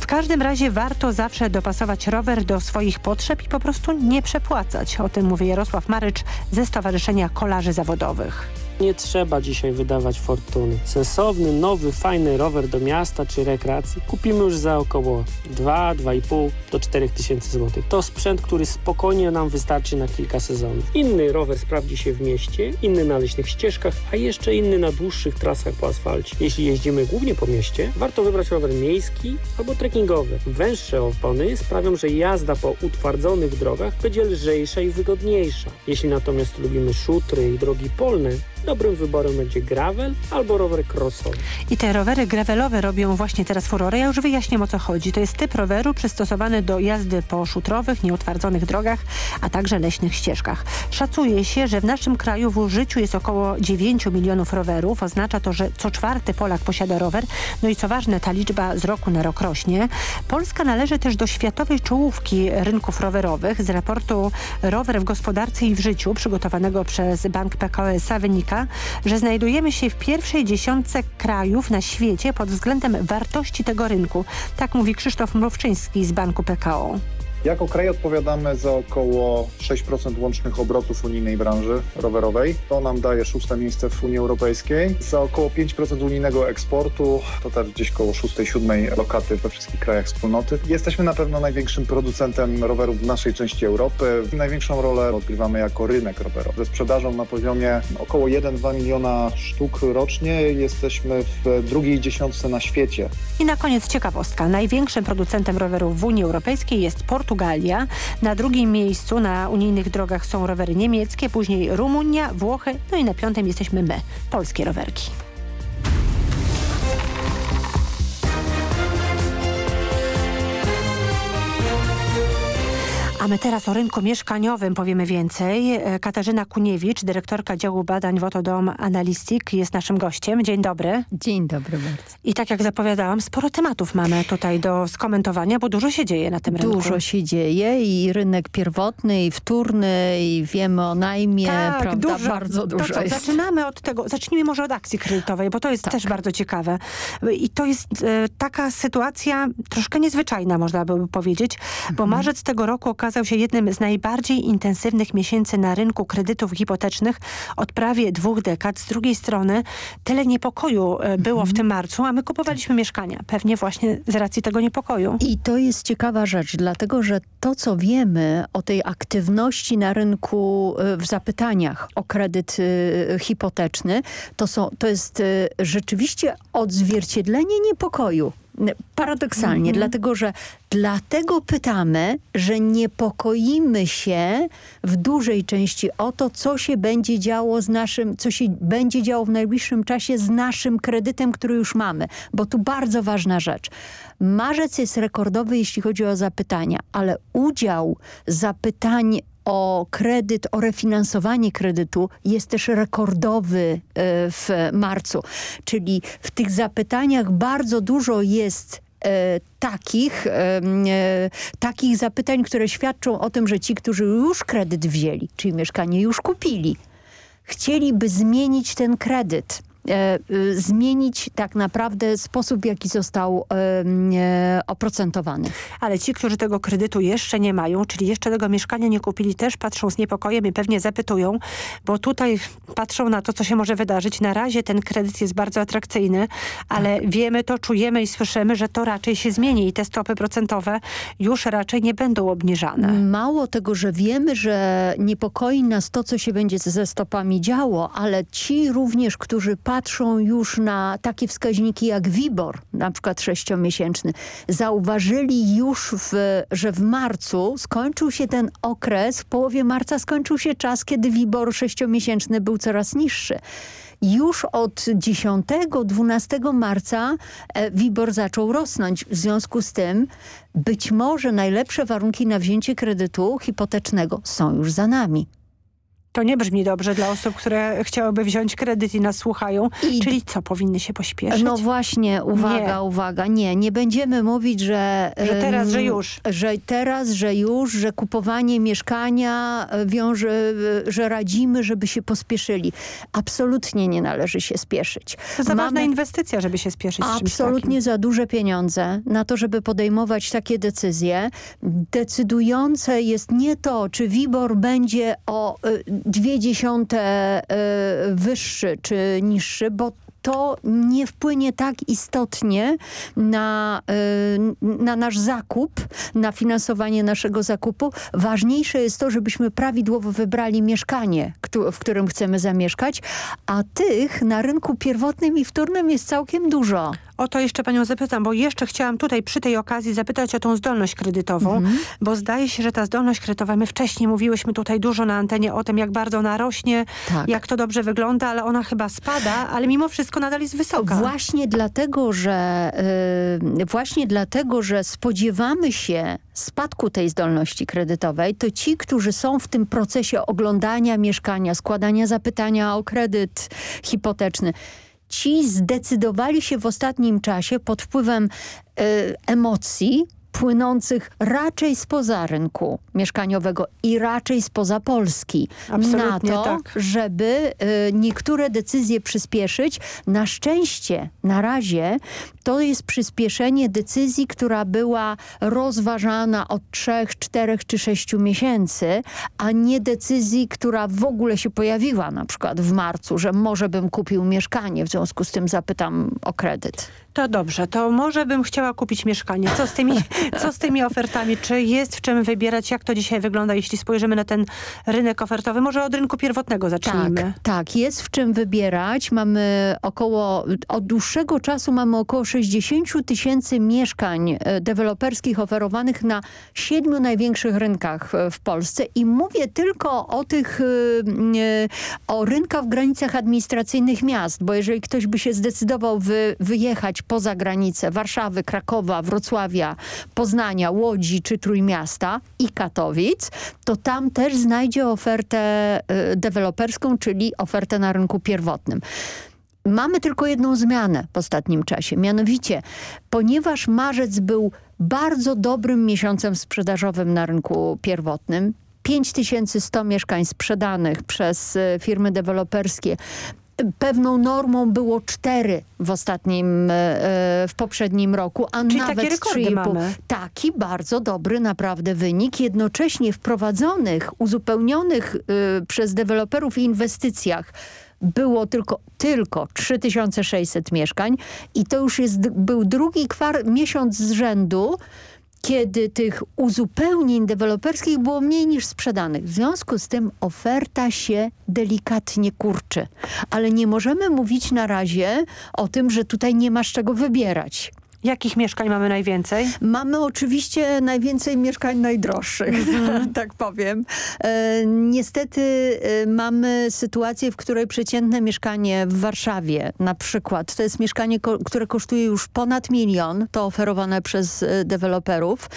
W każdym razie warto zawsze dopasować rower do swoich potrzeb i po prostu nie przepłacać. O tym mówi Jarosław Marycz ze Stowarzyszenia Kolarzy Zawodowych.
Nie trzeba dzisiaj wydawać fortuny. Sensowny, nowy, fajny rower do miasta czy rekreacji kupimy już za około 2, 2,5 do 4 tysięcy złotych. To sprzęt, który spokojnie nam wystarczy na kilka sezonów. Inny rower sprawdzi się w mieście, inny na leśnych ścieżkach, a jeszcze inny na dłuższych trasach po asfalcie. Jeśli jeździmy głównie po mieście, warto wybrać rower miejski albo trekkingowy. Węższe opony sprawią, że jazda po utwardzonych drogach będzie lżejsza i wygodniejsza. Jeśli natomiast lubimy szutry i drogi polne, Dobrym wyborem będzie gravel albo rower crossowy.
I te rowery gravelowe robią właśnie teraz furorę. Ja już wyjaśnię o co chodzi. To jest typ roweru przystosowany do jazdy po szutrowych, nieutwardzonych drogach, a także leśnych ścieżkach. Szacuje się, że w naszym kraju w użyciu jest około 9 milionów rowerów. Oznacza to, że co czwarty Polak posiada rower. No i co ważne, ta liczba z roku na rok rośnie. Polska należy też do światowej czołówki rynków rowerowych. Z raportu Rower w gospodarce i w życiu przygotowanego przez Bank PKO SA wynika, że znajdujemy się w pierwszej dziesiątce krajów na świecie pod względem wartości tego rynku. Tak mówi Krzysztof Mrówczyński z Banku PKO.
Jako kraj odpowiadamy za około 6% łącznych obrotów unijnej branży rowerowej. To nam daje szóste miejsce w Unii Europejskiej. Za około 5% unijnego eksportu, to też gdzieś około 6-7 lokaty we wszystkich krajach wspólnoty. Jesteśmy na pewno największym producentem rowerów w naszej części Europy. Największą rolę odgrywamy jako rynek rowerowy. Ze sprzedażą na poziomie około 1-2 miliona sztuk rocznie jesteśmy w drugiej dziesiątce na świecie.
I na koniec ciekawostka. Największym producentem rowerów w Unii Europejskiej jest Portugalia Portugalia. Na drugim miejscu na unijnych drogach są rowery niemieckie, później Rumunia, Włochy, no i na piątym jesteśmy my, polskie rowerki. A my teraz o rynku mieszkaniowym powiemy więcej. E, Katarzyna Kuniewicz, dyrektorka działu badań Wotodom Analistik jest naszym gościem. Dzień dobry.
Dzień dobry bardzo.
I tak jak zapowiadałam, sporo tematów mamy tutaj do skomentowania, bo dużo się dzieje na tym
dużo
rynku.
Dużo się dzieje i rynek pierwotny i wtórny i wiemy o najmie,
tak,
prawda?
Dużo,
bardzo dużo
to co,
jest.
Zaczynamy od tego, zacznijmy może od akcji kredytowej, bo to jest tak. też bardzo ciekawe. I to jest e, taka sytuacja troszkę niezwyczajna, można by powiedzieć, bo mhm. marzec tego roku okazał okazał się jednym z najbardziej intensywnych miesięcy na rynku kredytów hipotecznych od prawie dwóch dekad. Z drugiej strony tyle niepokoju e, było w mhm. tym marcu, a my kupowaliśmy mieszkania. Pewnie właśnie z racji tego niepokoju.
I to jest ciekawa rzecz, dlatego że to, co wiemy o tej aktywności na rynku e, w zapytaniach o kredyt e, hipoteczny, to, są, to jest rzeczywiście odzwierciedlenie niepokoju Paradoksalnie, -hmm. dlatego że dlatego pytamy, że niepokoimy się w dużej części o to, co się będzie działo z naszym, co się będzie działo w najbliższym czasie z naszym kredytem, który już mamy. Bo tu bardzo ważna rzecz. Marzec jest rekordowy, jeśli chodzi o zapytania, ale udział zapytań o kredyt, o refinansowanie kredytu jest też rekordowy e, w marcu. Czyli w tych zapytaniach bardzo dużo jest e, takich, e, takich zapytań, które świadczą o tym, że ci, którzy już kredyt wzięli, czyli mieszkanie już kupili, chcieliby zmienić ten kredyt E, zmienić tak naprawdę sposób, w jaki został e, oprocentowany.
Ale ci, którzy tego kredytu jeszcze nie mają, czyli jeszcze tego mieszkania nie kupili, też patrzą z niepokojem i pewnie zapytują, bo tutaj patrzą na to, co się może wydarzyć. Na razie ten kredyt jest bardzo atrakcyjny, ale tak. wiemy to, czujemy i słyszymy, że to raczej się zmieni i te stopy procentowe już raczej nie będą obniżane.
Mało tego, że wiemy, że niepokoi nas to, co się będzie ze stopami działo, ale ci również, którzy patrzą patrzą już na takie wskaźniki jak WIBOR, na przykład sześciomiesięczny, zauważyli już, w, że w marcu skończył się ten okres, w połowie marca skończył się czas, kiedy WIBOR sześciomiesięczny był coraz niższy już od 10-12 marca e, WIBOR zaczął rosnąć. W związku z tym być może najlepsze warunki na wzięcie kredytu hipotecznego są już za nami.
To nie brzmi dobrze dla osób, które chciałyby wziąć kredyt i nas słuchają.
I-
Czyli co, powinny się pośpieszyć?
No właśnie, uwaga,
Nie.
uwaga. Nie, nie będziemy mówić, że...
Że teraz, że już.
Że teraz, że już, że kupowanie mieszkania e, wiąże, e, że radzimy, żeby się pospieszyli. Absolutnie nie należy się spieszyć.
To za ważna
Mamy-
inwestycja, żeby się spieszyć
Absolutnie za duże pieniądze na to, żeby podejmować takie decyzje. Decydujące jest nie to, czy WIBOR będzie o y, dwie dziesiąte y, wyższy czy niższy, bo to nie wpłynie tak istotnie na, y, na nasz zakup, na finansowanie naszego zakupu. Ważniejsze jest to, żebyśmy prawidłowo wybrali mieszkanie, w którym chcemy zamieszkać, a tych na rynku pierwotnym i wtórnym jest całkiem dużo.
O to jeszcze panią zapytam, bo jeszcze chciałam tutaj przy tej okazji zapytać o tą zdolność kredytową,
Mhm.
bo zdaje się, że ta zdolność kredytowa, my wcześniej mówiłyśmy tutaj dużo na antenie o tym, jak bardzo ona rośnie,
Tak.
jak to dobrze wygląda, ale ona chyba spada, ale mimo wszystko nadal jest wysoka.
Właśnie dlatego, że y, właśnie dlatego, że spodziewamy się spadku tej zdolności kredytowej, to ci, którzy są w tym procesie oglądania mieszkania, składania zapytania o kredyt hipoteczny, ci zdecydowali się w ostatnim czasie pod wpływem y, emocji płynących raczej spoza rynku mieszkaniowego i raczej spoza Polski
Absolutnie
na to,
tak.
żeby y, niektóre decyzje przyspieszyć. Na szczęście na razie to jest przyspieszenie decyzji, która była rozważana od trzech, czterech czy sześciu miesięcy, a nie decyzji, która w ogóle się pojawiła na przykład w marcu, że może bym kupił mieszkanie, w związku z tym zapytam o kredyt.
To dobrze, to może bym chciała kupić mieszkanie. Co z tymi, co z tymi ofertami? Czy jest w czym wybierać? Jak to dzisiaj wygląda, jeśli spojrzymy na ten rynek ofertowy? Może od rynku pierwotnego zacznijmy.
Tak, tak, jest w czym wybierać. Mamy około, od dłuższego czasu mamy około 60 tysięcy mieszkań e, deweloperskich oferowanych na siedmiu największych rynkach e, w Polsce i mówię tylko o tych, e, o rynkach w granicach administracyjnych miast, bo jeżeli ktoś by się zdecydował wy, wyjechać poza granicę Warszawy, Krakowa, Wrocławia, Poznania, Łodzi czy Trójmiasta i Katowic, to tam też znajdzie ofertę deweloperską, czyli ofertę na rynku pierwotnym. Mamy tylko jedną zmianę w ostatnim czasie, mianowicie ponieważ marzec był bardzo dobrym miesiącem sprzedażowym na rynku pierwotnym, 5100 mieszkań sprzedanych przez e, firmy deweloperskie, Pewną normą było cztery w ostatnim, e, w poprzednim roku, a
Czyli
nawet
takie rekordy
3,5.
mamy.
Taki bardzo dobry naprawdę wynik. Jednocześnie wprowadzonych, uzupełnionych y, przez deweloperów inwestycjach było tylko, tylko 3600 mieszkań i to już jest, był drugi kwar, miesiąc z rzędu, kiedy tych uzupełnień deweloperskich było mniej niż sprzedanych. W związku z tym oferta się delikatnie kurczy. Ale nie możemy mówić na razie o tym, że tutaj nie ma z czego wybierać.
Jakich mieszkań mamy najwięcej?
Mamy oczywiście najwięcej mieszkań najdroższych, tak powiem. E, niestety e, mamy sytuację, w której przeciętne mieszkanie w Warszawie na przykład, to jest mieszkanie, ko które kosztuje już ponad milion, to oferowane przez e, deweloperów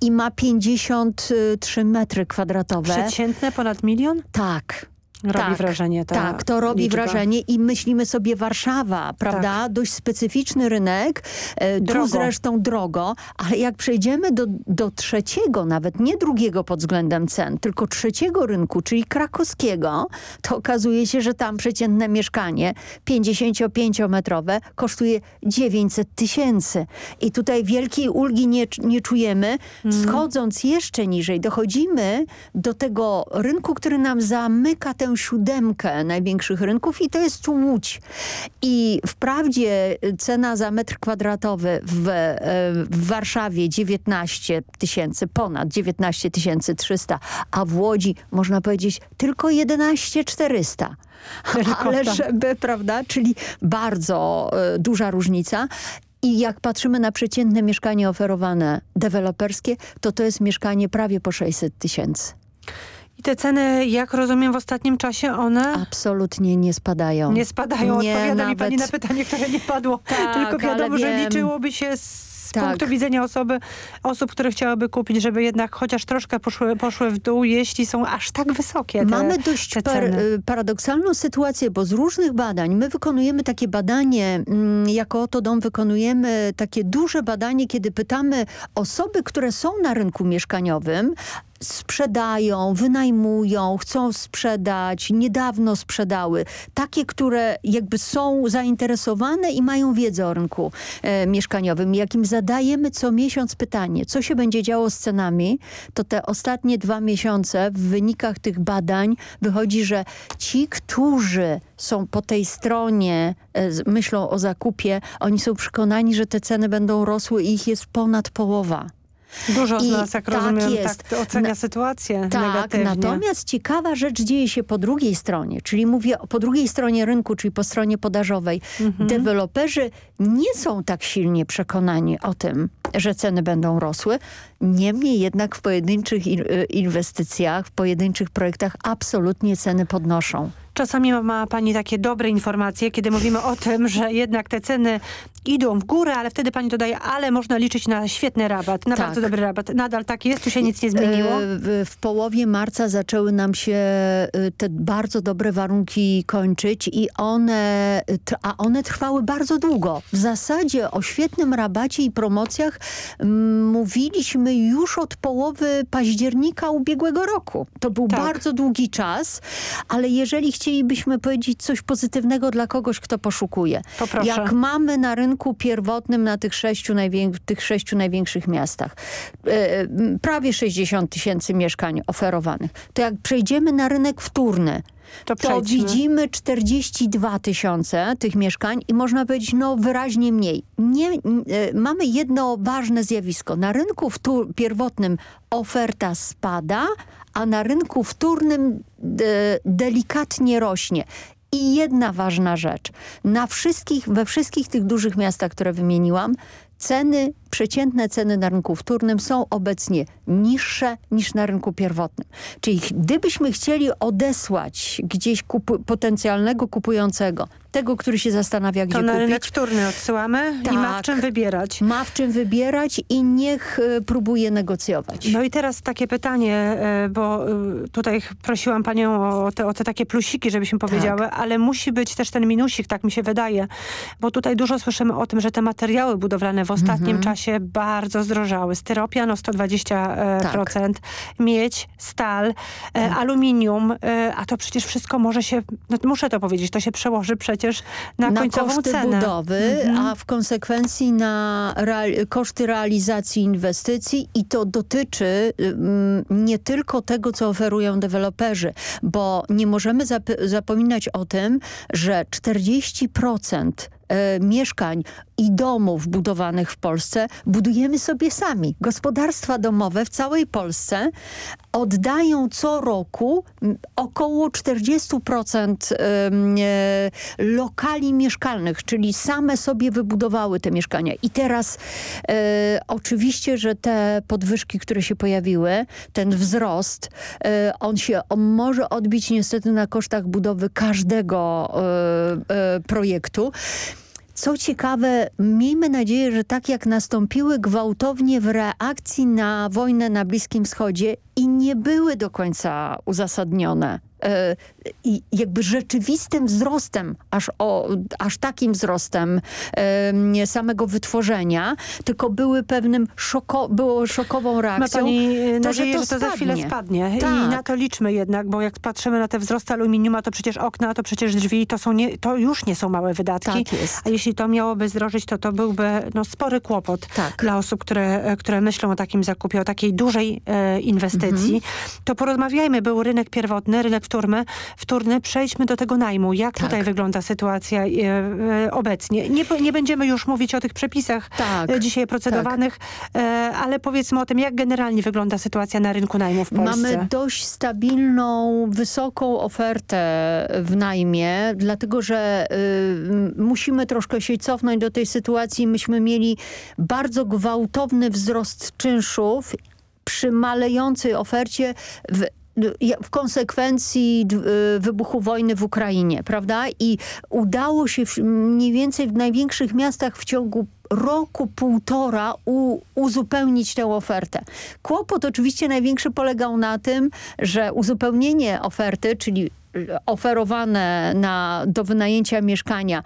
i ma 53 metry kwadratowe.
Przeciętne ponad milion?
Tak.
Robi
tak,
wrażenie ta
Tak, to robi
liczba.
wrażenie i myślimy sobie Warszawa, prawda? Dość specyficzny rynek, e, tu
Drogo.
zresztą drogo, ale jak przejdziemy do, do trzeciego, nawet nie drugiego pod względem cen, tylko trzeciego rynku, czyli krakowskiego, to okazuje się, że tam przeciętne mieszkanie 55-metrowe kosztuje 900 tysięcy. I tutaj wielkiej ulgi nie, nie czujemy. Schodząc jeszcze niżej, dochodzimy do tego rynku, który nam zamyka tę siódemkę największych rynków i to jest Łódź. I wprawdzie cena za metr kwadratowy w, e, w Warszawie 19 tysięcy, ponad 19 300, a w Łodzi można powiedzieć tylko 11 400.
Tylko
Ale
tak.
żeby, prawda, czyli bardzo e, duża różnica. I jak patrzymy na przeciętne mieszkanie oferowane deweloperskie, to to jest mieszkanie prawie po 600 tysięcy.
I te ceny, jak rozumiem, w ostatnim czasie one...
Absolutnie nie spadają.
Nie spadają.
Nie,
Odpowiada mi
nawet-
pani na pytanie, które nie padło.
Tak,
Tylko wiadomo, że liczyłoby się z tak. punktu widzenia osoby, osób, które chciałyby kupić, żeby jednak chociaż troszkę poszły, poszły w dół, jeśli są aż tak wysokie te,
Mamy dość par y, paradoksalną sytuację, bo z różnych badań, my wykonujemy takie badanie, mm, jako Oto Dom wykonujemy takie duże badanie, kiedy pytamy osoby, które są na rynku mieszkaniowym, sprzedają, wynajmują, chcą sprzedać, niedawno sprzedały. Takie, które jakby są zainteresowane i mają wiedzę o rynku e, mieszkaniowym. Jakim zadajemy co miesiąc pytanie, co się będzie działo z cenami, to te ostatnie dwa miesiące w wynikach tych badań wychodzi, że ci, którzy są po tej stronie, e, myślą o zakupie, oni są przekonani, że te ceny będą rosły i ich jest ponad połowa.
Dużo z nas, jak tak rozumiem, jest. tak ocenia Na, sytuację
tak,
negatywnie.
Natomiast ciekawa rzecz dzieje się po drugiej stronie, czyli mówię po drugiej stronie rynku, czyli po stronie podażowej. Mhm. Deweloperzy nie są tak silnie przekonani o tym, że ceny będą rosły. Niemniej jednak w pojedynczych inwestycjach, w pojedynczych projektach absolutnie ceny podnoszą.
Czasami ma Pani takie dobre informacje, kiedy mówimy o tym, że jednak te ceny idą w górę, ale wtedy Pani dodaje, ale można liczyć na świetny rabat, na tak. bardzo dobry rabat. Nadal tak jest? Tu się nic nie zmieniło? E,
w, połowie marca zaczęły nam się e, te bardzo dobre warunki kończyć i one, a one trwały bardzo długo. W zasadzie o świetnym rabacie i promocjach mówiliśmy już od połowy października ubiegłego roku. To był tak. bardzo długi czas, ale jeżeli chcielibyśmy powiedzieć coś pozytywnego dla kogoś, kto poszukuje.
Poproszę.
Jak mamy na rynku pierwotnym na tych sześciu, tych sześciu największych miastach e, prawie 60 tysięcy mieszkań oferowanych, to jak przejdziemy na rynek wtórny, to, to widzimy 42 tysiące tych mieszkań i można powiedzieć, no wyraźnie mniej. Nie, e, mamy jedno ważne zjawisko. Na rynku pierwotnym oferta spada, a na rynku wtórnym de, delikatnie rośnie. I jedna ważna rzecz. Na wszystkich, we wszystkich tych dużych miastach, które wymieniłam, ceny, przeciętne ceny na rynku wtórnym są obecnie niższe niż na rynku pierwotnym. Czyli gdybyśmy chcieli odesłać gdzieś kupu potencjalnego kupującego tego, który się zastanawia, gdzie
to
na
kupić. rynek wtórny odsyłamy tak, i ma w tak. czym wybierać.
Ma w czym wybierać i niech y, próbuje negocjować.
No i teraz takie pytanie, y, bo y, tutaj prosiłam panią o te, o te takie plusiki, żebyśmy powiedziały, tak. ale musi być też ten minusik, tak mi się wydaje, bo tutaj dużo słyszymy o tym, że te materiały budowlane w ostatnim mhm. czasie bardzo zdrożały. Styropian o 120%, tak. miedź, stal, tak. aluminium, a to przecież wszystko może się, no muszę to powiedzieć, to się przełoży przecież przecież na,
na
końcową
koszty
cenę.
budowy, mhm. a w konsekwencji na koszty realizacji inwestycji i to dotyczy mm, nie tylko tego, co oferują deweloperzy, bo nie możemy zap zapominać o tym, że 40% e, mieszkań i domów budowanych w Polsce budujemy sobie sami. Gospodarstwa domowe w całej Polsce oddają co roku około 40% e, lokali mieszkalnych, czyli same sobie wybudowały te mieszkania. I teraz e, oczywiście, że te podwyżki, które się pojawiły, ten wzrost, on się on może odbić niestety na kosztach budowy każdego projektu. Co ciekawe, miejmy nadzieję, że tak jak nastąpiły gwałtownie w reakcji na wojnę na Bliskim Wschodzie i nie były do końca uzasadnione i jakby rzeczywistym wzrostem, aż, o, aż takim wzrostem e, samego wytworzenia, tylko były pewnym szoko, było szokową reakcją.
Ma pani to, nadzieję, że to, że to za chwilę spadnie tak. i na to liczmy jednak, bo jak patrzymy na te wzrosty aluminiuma, to przecież okna, to przecież drzwi, to, są nie, to już nie są małe wydatki.
Tak jest.
A jeśli to miałoby zdrożyć, to to byłby no, spory kłopot
tak.
dla osób, które, które myślą o takim zakupie, o takiej dużej e, inwestycji. Mhm. To porozmawiajmy, był rynek pierwotny, rynek wtórny, wtórny, przejdźmy do tego najmu. Jak tak. tutaj wygląda sytuacja e, e, obecnie? Nie, nie będziemy już mówić o tych przepisach
tak.
e, dzisiaj procedowanych, tak. ale powiedzmy o tym, jak generalnie wygląda sytuacja na rynku najmu w Polsce.
Mamy dość stabilną, wysoką ofertę w najmie, dlatego że y, musimy troszkę się cofnąć do tej sytuacji. Myśmy mieli bardzo gwałtowny wzrost czynszów przy malejącej ofercie w w konsekwencji y, wybuchu wojny w Ukrainie, prawda? I udało się mniej więcej w największych miastach w ciągu roku, półtora u, uzupełnić tę ofertę. Kłopot oczywiście największy polegał na tym, że uzupełnienie oferty, czyli oferowane na, do wynajęcia mieszkania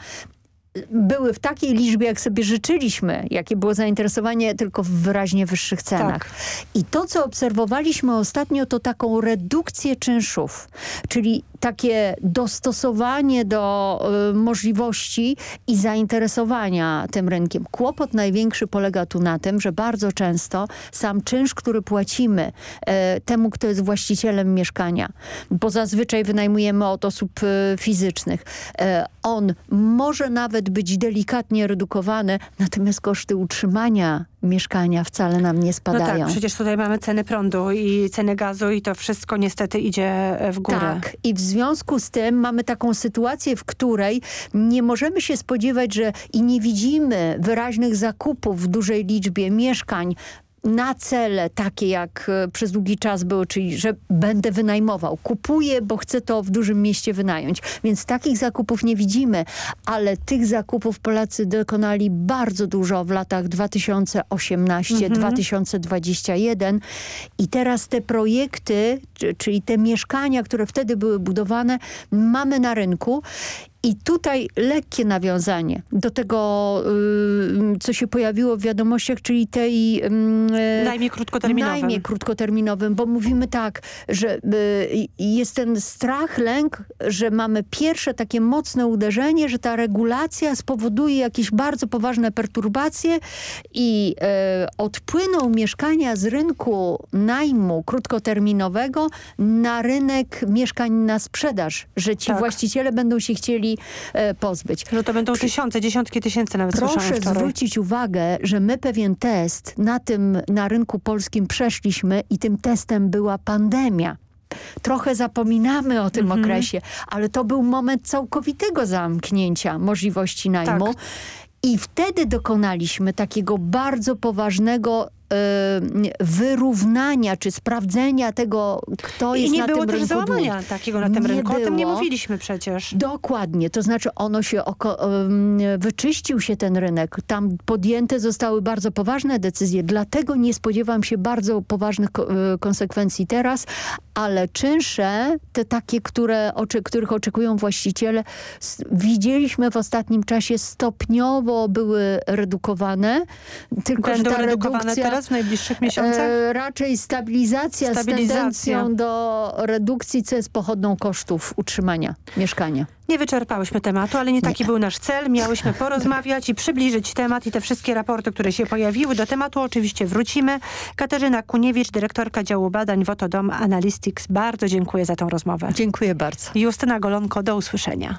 były w takiej liczbie, jak sobie życzyliśmy, jakie było zainteresowanie, tylko w wyraźnie wyższych cenach. Tak. I to, co obserwowaliśmy ostatnio, to taką redukcję czynszów, czyli takie dostosowanie do y, możliwości i zainteresowania tym rynkiem. Kłopot największy polega tu na tym, że bardzo często sam czynsz, który płacimy y, temu, kto jest właścicielem mieszkania, bo zazwyczaj wynajmujemy od osób y, fizycznych, on może nawet być delikatnie redukowany, natomiast koszty utrzymania mieszkania wcale nam nie spadają.
No tak, przecież tutaj mamy ceny prądu i ceny gazu i to wszystko niestety idzie w górę.
Tak i w związku z tym mamy taką sytuację, w której nie możemy się spodziewać, że i nie widzimy wyraźnych zakupów w dużej liczbie mieszkań na cele takie jak e, przez długi czas było, czyli że będę wynajmował. Kupuję, bo chcę to w dużym mieście wynająć. Więc takich zakupów nie widzimy, ale tych zakupów Polacy dokonali bardzo dużo w latach 2018-2021 mhm. i teraz te projekty, czyli te mieszkania, które wtedy były budowane, mamy na rynku i tutaj lekkie nawiązanie do tego, y, co się pojawiło w wiadomościach, czyli tej...
Y, najmie krótkoterminowym.
Najmie krótkoterminowym, bo mówimy tak, że y, jest ten strach, lęk, że mamy pierwsze takie mocne uderzenie, że ta regulacja spowoduje jakieś bardzo poważne perturbacje i y, odpłyną mieszkania z rynku najmu krótkoterminowego na rynek mieszkań na sprzedaż, że ci tak. właściciele będą się chcieli E, pozbyć.
Że to będą tysiące, dziesiątki tysięcy nawet
Proszę zwrócić uwagę, że my pewien test na tym, na rynku polskim przeszliśmy i tym testem była pandemia. Trochę zapominamy o tym mhm. okresie, ale to był moment całkowitego zamknięcia możliwości najmu. Tak. I wtedy dokonaliśmy takiego bardzo poważnego wyrównania czy sprawdzenia tego, kto jest na tym rynku.
I nie było też załamania takiego na tym nie rynku. Było. O tym nie mówiliśmy przecież.
Dokładnie. To znaczy ono się wyczyścił się ten rynek. Tam podjęte zostały bardzo poważne decyzje. Dlatego nie spodziewam się bardzo poważnych y, konsekwencji teraz, ale czynsze, te takie, które, oczy, których oczekują właściciele, widzieliśmy w ostatnim czasie stopniowo były redukowane.
Tylko, Będą że ta redukowane redukcja, teraz w najbliższych miesiącach? E,
raczej stabilizacja, stabilizacja z tendencją do redukcji, co jest pochodną kosztów utrzymania mieszkania.
Nie wyczerpałyśmy tematu, ale nie taki nie. był nasz cel. Miałyśmy porozmawiać i przybliżyć temat i te wszystkie raporty, które się pojawiły. Do tematu oczywiście wrócimy. Katarzyna Kuniewicz, dyrektorka działu badań Wotodom Analytics. Bardzo dziękuję za tą rozmowę.
Dziękuję bardzo.
Justyna Golonko, do usłyszenia.